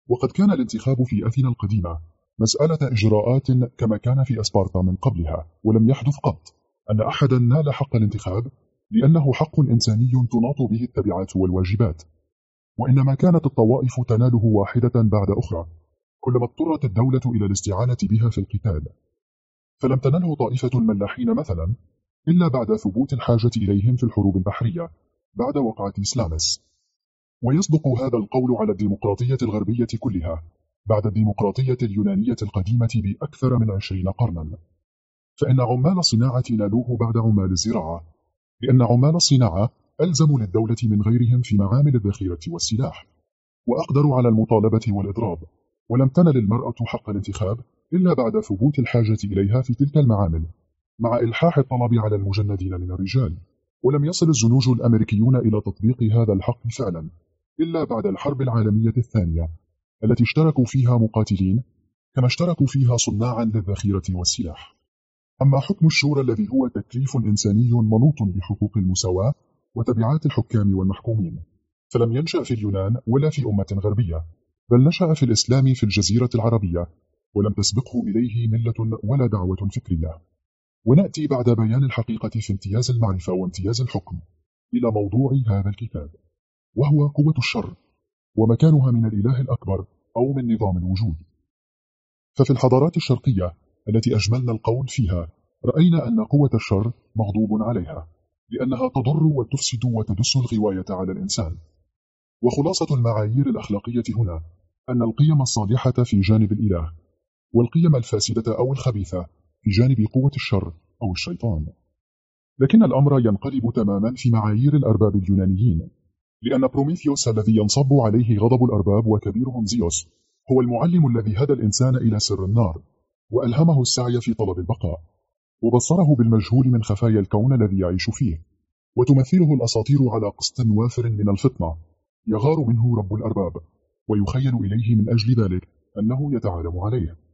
وقد كان الانتخاب في أثينا القديمة مسألة إجراءات كما كان في أسبارتا من قبلها ولم يحدث قط. أن أحدا نال حق الانتخاب؟ لأنه حق إنساني تناط به التبعات والواجبات. وإنما كانت الطوائف تناله واحدة بعد أخرى. كلما اضطرت الدولة إلى الاستعانة بها في القتال. فلم تنله طائفة الملاحين مثلا إلا بعد ثبوت الحاجة إليهم في الحروب البحرية بعد وقعة سلامس. ويصدق هذا القول على الديمقراطية الغربية كلها بعد الديمقراطية اليونانية القديمة بأكثر من عشرين قرنا. فإن عمال الصناعة نالوه بعد عمال الزراعة. لأن عمال الصناعة ألزموا للدولة من غيرهم في معامل الذخيرة والسلاح. وأقدروا على المطالبة والإضراب. ولم تنل المرأة حق الانتخاب إلا بعد ثبوت الحاجة إليها في تلك المعامل مع إلحاح الطلب على المجندين من الرجال. ولم يصل الزنوج الأمريكيون إلى تطبيق هذا الحق فعلا إلا بعد الحرب العالمية الثانية التي اشتركوا فيها مقاتلين كما اشتركوا فيها صناعا للذخيرة والسلاح. أما حكم الشورى الذي هو تكليف إنساني منوط بحقوق المساواة وتبعات الحكام والمحكومين فلم ينشأ في اليونان ولا في أمة غربية بل نشأ في الإسلام في الجزيرة العربية ولم تسبقه إليه ملة ولا دعوة فكرية. ونأتي بعد بيان الحقيقة في امتياز المعرفة وامتياز الحكم إلى موضوع هذا الكتاب وهو قوة الشر ومكانها من الإله الأكبر أو من نظام الوجود. ففي الحضارات الشرقية التي أجملنا القول فيها رأينا أن قوة الشر مغضوب عليها لأنها تضر وتفسد وتدس الغواية على الإنسان. وخلاصة المعايير الأخلاقية هنا أن القيم الصالحة في جانب الإله والقيم الفاسدة أو الخبيثة في جانب قوة الشر أو الشيطان. لكن الأمر ينقلب تماما في معايير الأرباب اليونانيين لأن بروميثيوس الذي ينصب عليه غضب الأرباب وكبيرهم زيوس هو المعلم الذي هدى الإنسان إلى سر النار وألهمه السعي في طلب البقاء وبصره بالمجهول من خفايا الكون الذي يعيش فيه وتمثله الأساطير على قسط وافر من الفطنة. يغار منه رب الأرباب ويخيل إليه من أجل ذلك أنه يتعالم عليه.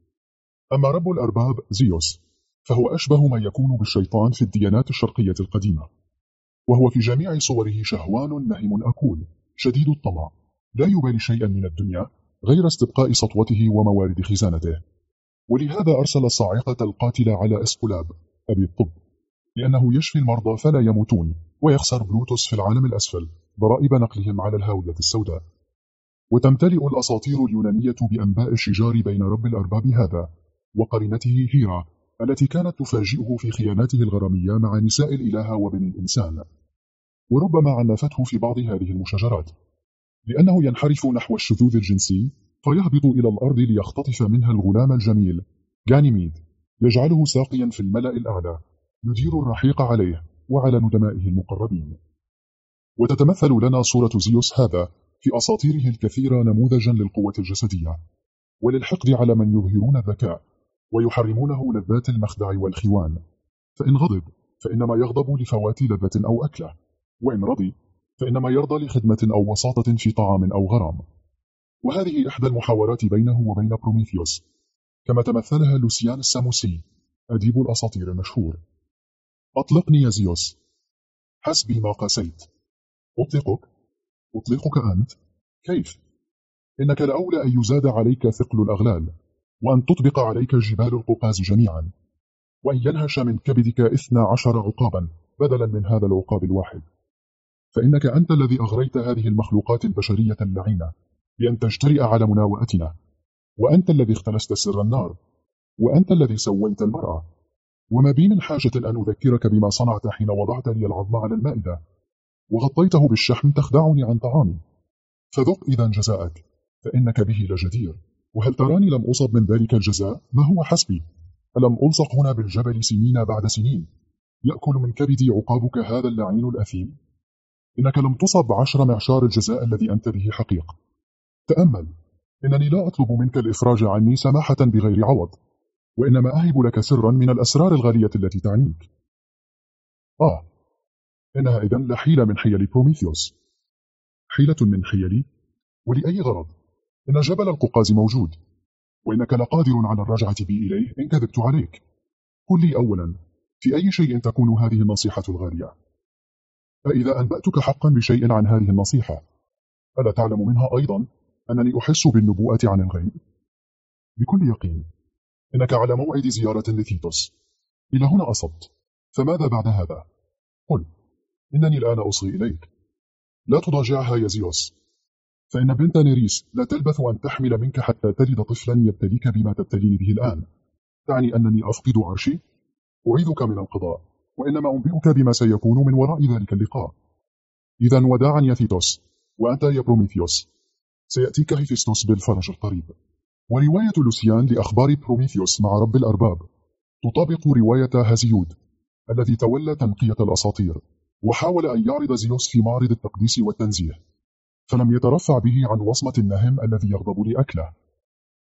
أما رب الأرباب زيوس فهو أشبه ما يكون بالشيطان في الديانات الشرقية القديمة وهو في جميع صوره شهوان نهم أكول شديد الطمع لا يبالي شيئا من الدنيا غير استبقاء سطوته وموارد خزانته. ولهذا أرسل الصاعقة القاتلة على أسكولاب أبي الطب لأنه يشفي المرضى فلا يموتون ويخسر بلوتوس في العالم الأسفل ضرائب نقلهم على الهاوية السوداء. وتمتلئ الأساطير اليونانية بأنباء الشجار بين رب الأرباب هذا وقرنته هيرا التي كانت تفاجئه في خياناته الغرامية مع نساء الإله وبني الإنسان. وربما عنفته في بعض هذه المشاجرات. لأنه ينحرف نحو الشذوذ الجنسي فيهبط إلى الأرض ليختطف منها الغلام الجميل جانيميد يجعله ساقيا في الملأ الأعلى يدير الرحيق عليه وعلى ندمائه المقربين. وتتمثل لنا صورة زيوس هذا في أساطيره الكثيرة نموذجا للقوة الجسدية. وللحقد على من يظهرون الذكاء. ويحرمونه لذات المخدع والخوان فإن غضب فإنما يغضب لفوات لذة أو أكلة. وإن رضي فإنما يرضى لخدمة أو وساطة في طعام أو غرام. وهذه إحدى المحاورات بينه وبين بروميثيوس. كما تمثلها لوسيان الساموسي أديب الأساطير المشهور. أطلقني يا زيوس. حسبي ما قاسيت. أطلقك؟ أطلقك أنت؟ كيف؟ إنك لأولى أن يزاد عليك ثقل الأغلال. وأن تطبق عليك جبال القوقاز جميعا. وأن ينهش من كبدك إثنى عشر عقابا بدلا من هذا العقاب الواحد. فإنك أنت الذي أغريت هذه المخلوقات البشرية اللعينة بأن تجترئ على مناوئتنا. وأنت الذي اختلست سر النار. وأنت الذي سويت المرأة. وما بي من حاجة أن أذكرك بما صنعت حين وضعت لي العظم على المائدة. وغطيته بالشحم تخدعني عن طعامي. فذق إذا جزاءك. فإنك به لجدير. وهل تراني لم أصب من ذلك الجزاء؟ ما هو حسبي؟ ألم ألصق هنا بالجبل سنين بعد سنين؟ يأكل من كبدي عقابك هذا اللعين الأثيم؟ إنك لم تصب عشر معشار الجزاء الذي أنت به حقيق. تأمل. إنني لا أطلب منك الإفراج عني سماحة بغير عوض وإنما أهب لك سرا من الأسرار الغالية التي تعنيك. آه. إنها إذا لحيلة من حيل بروميثيوس. حيلة من حيلي؟ ولأي غرض؟ إن جبل القوقاز موجود وإنك لقادر على الرجعة بي إليه إن كذبت عليك. قل لي أولا في أي شيء تكون هذه النصيحة الغالية؟ فإذا أنبأتك حقا بشيء عن هذه النصيحة ألا تعلم منها أيضا أنني أحس بالنبوءة عن الغيب؟ بكل يقين إنك على موعد زيارة لثيتوس. إلى هنا أصبت. فماذا بعد هذا؟ قل إنني الآن أصغي إليك. لا تضاجعها يا زيوس. فإن بنت نيريس لا تلبث أن تحمل منك حتى تلد طفلا يبتليك بما تبتليني به الآن. تعني أنني أفقد عرشي. أعيذك من القضاء وإنما أنبئك بما سيكون من وراء ذلك اللقاء. إذا وداعا يا ثيتوس وأنت يا بروميثيوس. سيأتيك هيفيستوس بالفرج القريب. ورواية لوسيان لأخبار بروميثيوس مع رب الأرباب. تطابق رواية هازيود الذي تولى تنقية الأساطير وحاول أن يعرض زيوس في معرض التقديس والتنزيه. فلم يترفع به عن وصمة النهم الذي يغضب لأكله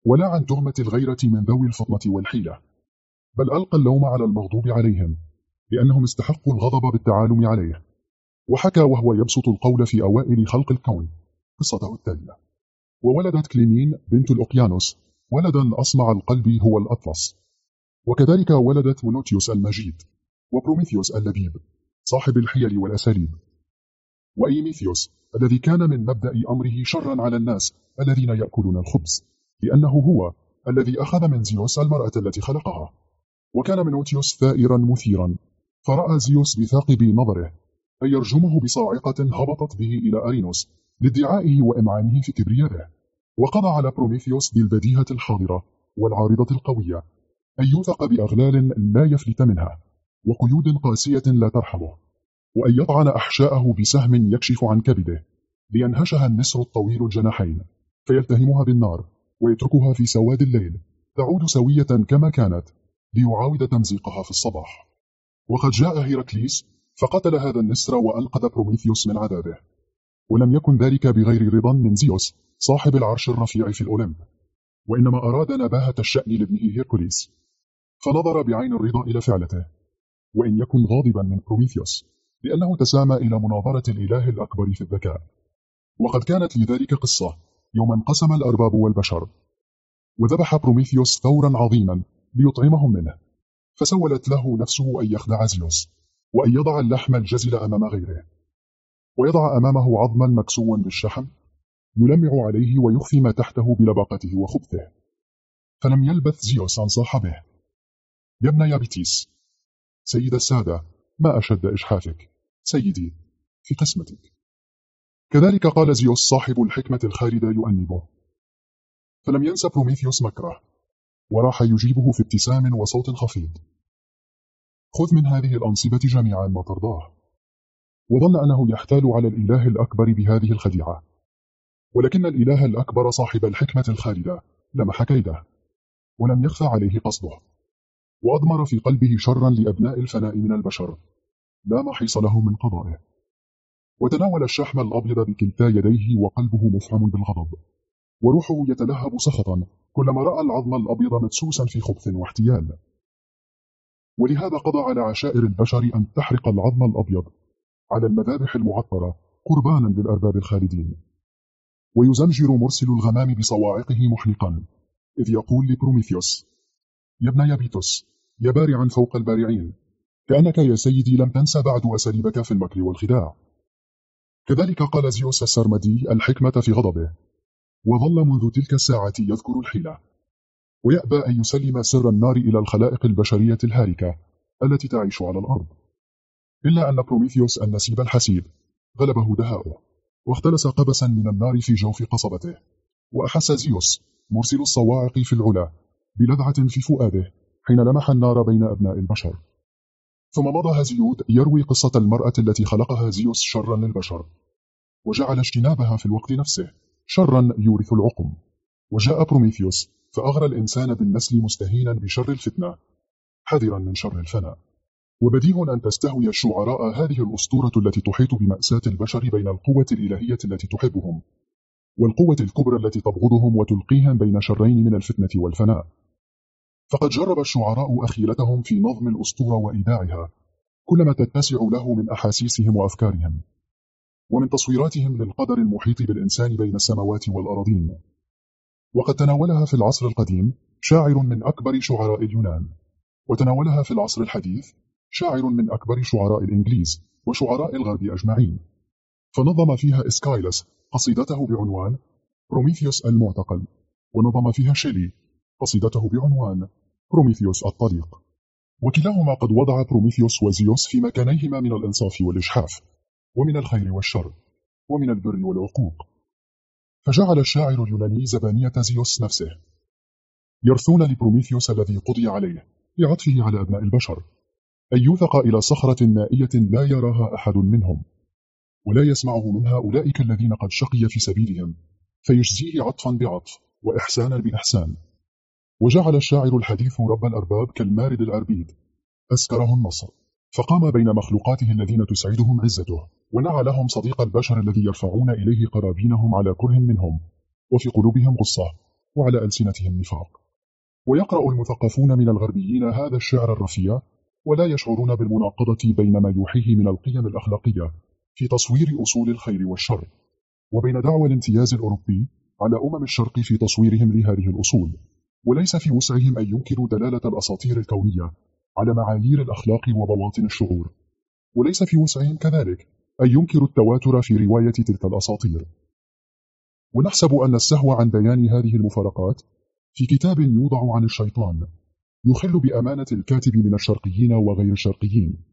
ولا عن تهمة الغيرة من ذوي الفطنة والحيلة بل ألقى اللوم على المغضوب عليهم لأنهم استحقوا الغضب بالتعالم عليه وحكى وهو يبسط القول في أوائل خلق الكون قصته التالية وولدت كليمين بنت الأوقيانوس ولدا أصمع القلب هو الأطلس. وكذلك ولدت مونوتيوس المجيد وبروميثيوس اللبيب صاحب الحيل والأساليب. وإيميثيوس الذي كان من مبدأ أمره شرا على الناس الذين يأكلون الخبز لأنه هو الذي أخذ من زيوس المرأة التي خلقها. وكان من أوتيوس ثائرا مثيرا فرأى زيوس بثاقب نظره أن يرجمه بصاعقة هبطت به إلى أرينوس لادعائه وإمعانه في كبريائه وقضى على بروميثيوس بالبديهة الحاضرة والعارضة القوية أن يوثق بأغلال لا يفلت منها وقيود قاسية لا ترحمه. وأن يطعن أحشاءه بسهم يكشف عن كبده لينهشها النسر الطويل الجناحين فيلتهمها بالنار ويتركها في سواد الليل تعود سوية كما كانت ليعاود تمزيقها في الصباح. وقد جاء هيراكليس فقتل هذا النسر وأنقذ بروميثيوس من عذابه. ولم يكن ذلك بغير رضا من زيوس صاحب العرش الرفيع في الأولمب. وإنما أراد نباهة الشأن لابنه هيركوليس فنظر بعين الرضا إلى فعلته. وإن يكن غاضبا من بروميثيوس. لأنه تسامى إلى مناظرة الإله الأكبر في الذكاء. وقد كانت لذلك قصة يوم انقسم الأرباب والبشر وذبح بروميثيوس ثورا عظيما ليطعمهم منه فسولت له نفسه أن يخدع زيوس وأن يضع اللحم الجزل أمام غيره. ويضع أمامه عظما مكسوا بالشحم يلمع عليه ويخفي ما تحته بلبقته وخبثه. فلم يلبث زيوس أن صاح به. يا ابن يابيتيس سيد السادة ما أشد إجحافك سيدي في قسمتك. كذلك قال زيوس صاحب الحكمة الخالدة يؤنبه. فلم ينس بروميثيوس مكره وراح يجيبه في ابتسام وصوت خفيض. خذ من هذه الأنصبة جميعا ما ترضاه. وظن أنه يحتال على الإله الأكبر بهذه الخديعة. ولكن الإله الأكبر صاحب الحكمة الخالدة لمح كيده ولم يخفى عليه قصده. وأضمر في قلبه شرا لأبناء الفناء من البشر. لا محيص له من قضائه. وتناول الشحم الأبيض بكلتا يديه وقلبه مفعم بالغضب. وروحه يتلهب سخطا كلما رأى العظم الأبيض مدسوسا في خبث واحتيال. ولهذا قضى على عشائر البشر أن تحرق العظم الأبيض على المذابح المعطرة قربانا للأرباب الخالدين. ويزمجر مرسل الغمام بصواعقه محلقا إذ يقول لبروميثيوس يا ابن يابيتوس يا بارعا فوق البارعين. كأنك يا سيدي لم تنس بعد أساليبك في المكر والخداع. كذلك قال زيوس السرمدي الحكمة في غضبه وظل منذ تلك الساعة يذكر الحيلة. ويأبى أن يسلم سر النار إلى الخلائق البشرية الهالكة التي تعيش على الأرض. إلا أن بروميثيوس النسيب الحسيب غلبه دهاؤه واختلس قبسا من النار في جوف قصبته. وأحس زيوس مرسل الصواعق في العلا بلذعة في فؤاده حين لمح النار بين أبناء البشر. ثم مضى هزيود يروي قصة المرأة التي خلقها زيوس شرا للبشر وجعل اجتنابها في الوقت نفسه شرا يورث العقم. وجاء بروميثيوس فأغرى الإنسان بالنسل مستهينا بشر الفتنة حذرا من شر الفناء. وبديع أن تستهوي الشعراء هذه الأسطورة التي تحيط بمأساة البشر بين القوة الإلهية التي تحبهم والقوة الكبرى التي تبغضهم وتلقيهم بين شرين من الفتنة والفناء. فقد جرب الشعراء أخيلتهم في نظم الأسطورة وإيداعها كلما تتسع له من أحاسيسهم وأفكارهم. ومن تصويراتهم للقدر المحيط بالإنسان بين السماوات والأراضين. وقد تناولها في العصر القديم شاعر من أكبر شعراء اليونان. وتناولها في العصر الحديث شاعر من أكبر شعراء الإنجليز وشعراء الغرب أجمعين. فنظم فيها إسكايلس قصيدته بعنوان بروميثيوس المعتقل ونظم فيها شيلي قصيدته بعنوان بروميثيوس الطليق وكلاهما قد وضع بروميثيوس وزيوس في مكانيهما من الإنصاف والإجحاف ومن الخير والشر ومن البر والعقوق. فجعل الشاعر اليوناني زبانية زيوس نفسه يرثون لبروميثيوس الذي قضي عليه لعطفه على أبناء البشر أن يوثق إلى صخرة نائية لا يراها أحد منهم ولا يسمعه منها أولئك الذين قد شقي في سبيلهم فيجزيه عطفا بعطف وإحسانا بإحسان. وجعل الشاعر الحديث رب الأرباب كالمارد العربيد. أسكره النصر. فقام بين مخلوقاته الذين تسعدهم عزته ونعى لهم صديق البشر الذي يرفعون إليه قرابينهم على كره منهم وفي قلوبهم غصة وعلى ألسنتهم نفاق. ويقرأ المثقفون من الغربيين هذا الشعر الرفيع ولا يشعرون بالمناقضة بين ما يوحيه من القيم الأخلاقية في تصوير أصول الخير والشر وبين دعوى الامتياز الأوروبي على أمم الشرق في تصويرهم لهذه الأصول. وليس في وسعهم أن ينكروا دلالة الأساطير الكونية على معايير الأخلاق وبواطن الشعور. وليس في وسعهم كذلك أي ينكر التواتر في رواية تلك الأساطير. ونحسب أن السهو عن بيان هذه المفارقات في كتاب يوضع عن الشيطان يخل بأمانة الكاتب من الشرقيين وغير الشرقيين.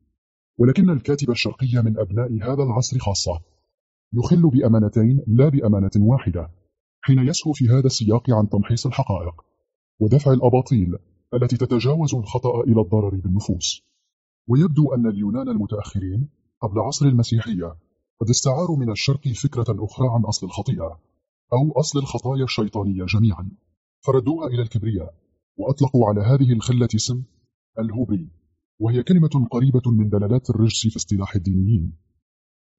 ولكن الكاتب الشرقي من أبناء هذا العصر خاصة يخل بأمانتين لا بأمانة واحدة حين يسهو في هذا السياق عن تمحيص الحقائق. ودفع الأباطيل التي تتجاوز الخطأ إلى الضرر بالنفوس. ويبدو أن اليونان المتأخرين قبل عصر المسيحية قد استعاروا من الشرق فكرة أخرى عن أصل الخطيئة أو أصل الخطايا الشيطانية جميعا. فردوها إلى الكبرياء وأطلقوا على هذه الخلة اسم الهوبري وهي كلمة قريبة من دلالات الرجس في اصطلاح الدينيين.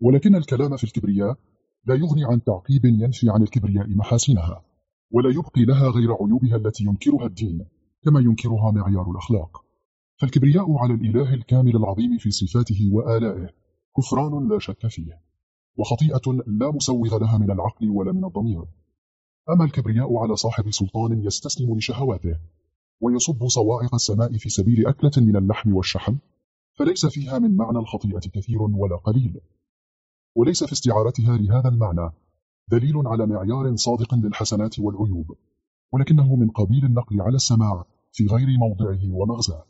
ولكن الكلام في الكبرياء لا يغني عن تعقيب ينفي عن الكبرياء محاسنها. ولا يبقي لها غير عيوبها التي ينكرها الدين كما ينكرها معيار الأخلاق. فالكبرياء على الإله الكامل العظيم في صفاته وآلائه كفران لا شك فيه وخطيئة لا مسوغ لها من العقل ولا من الضمير. أما الكبرياء على صاحب سلطان يستسلم لشهواته ويصب صواعق السماء في سبيل أكلة من اللحم والشحم فليس فيها من معنى الخطيئة كثير ولا قليل. وليس في استعارتها لهذا المعنى دليل على معيار صادق للحسنات والعيوب ولكنه من قبيل النقل على السماع في غير موضعه ومغزاه.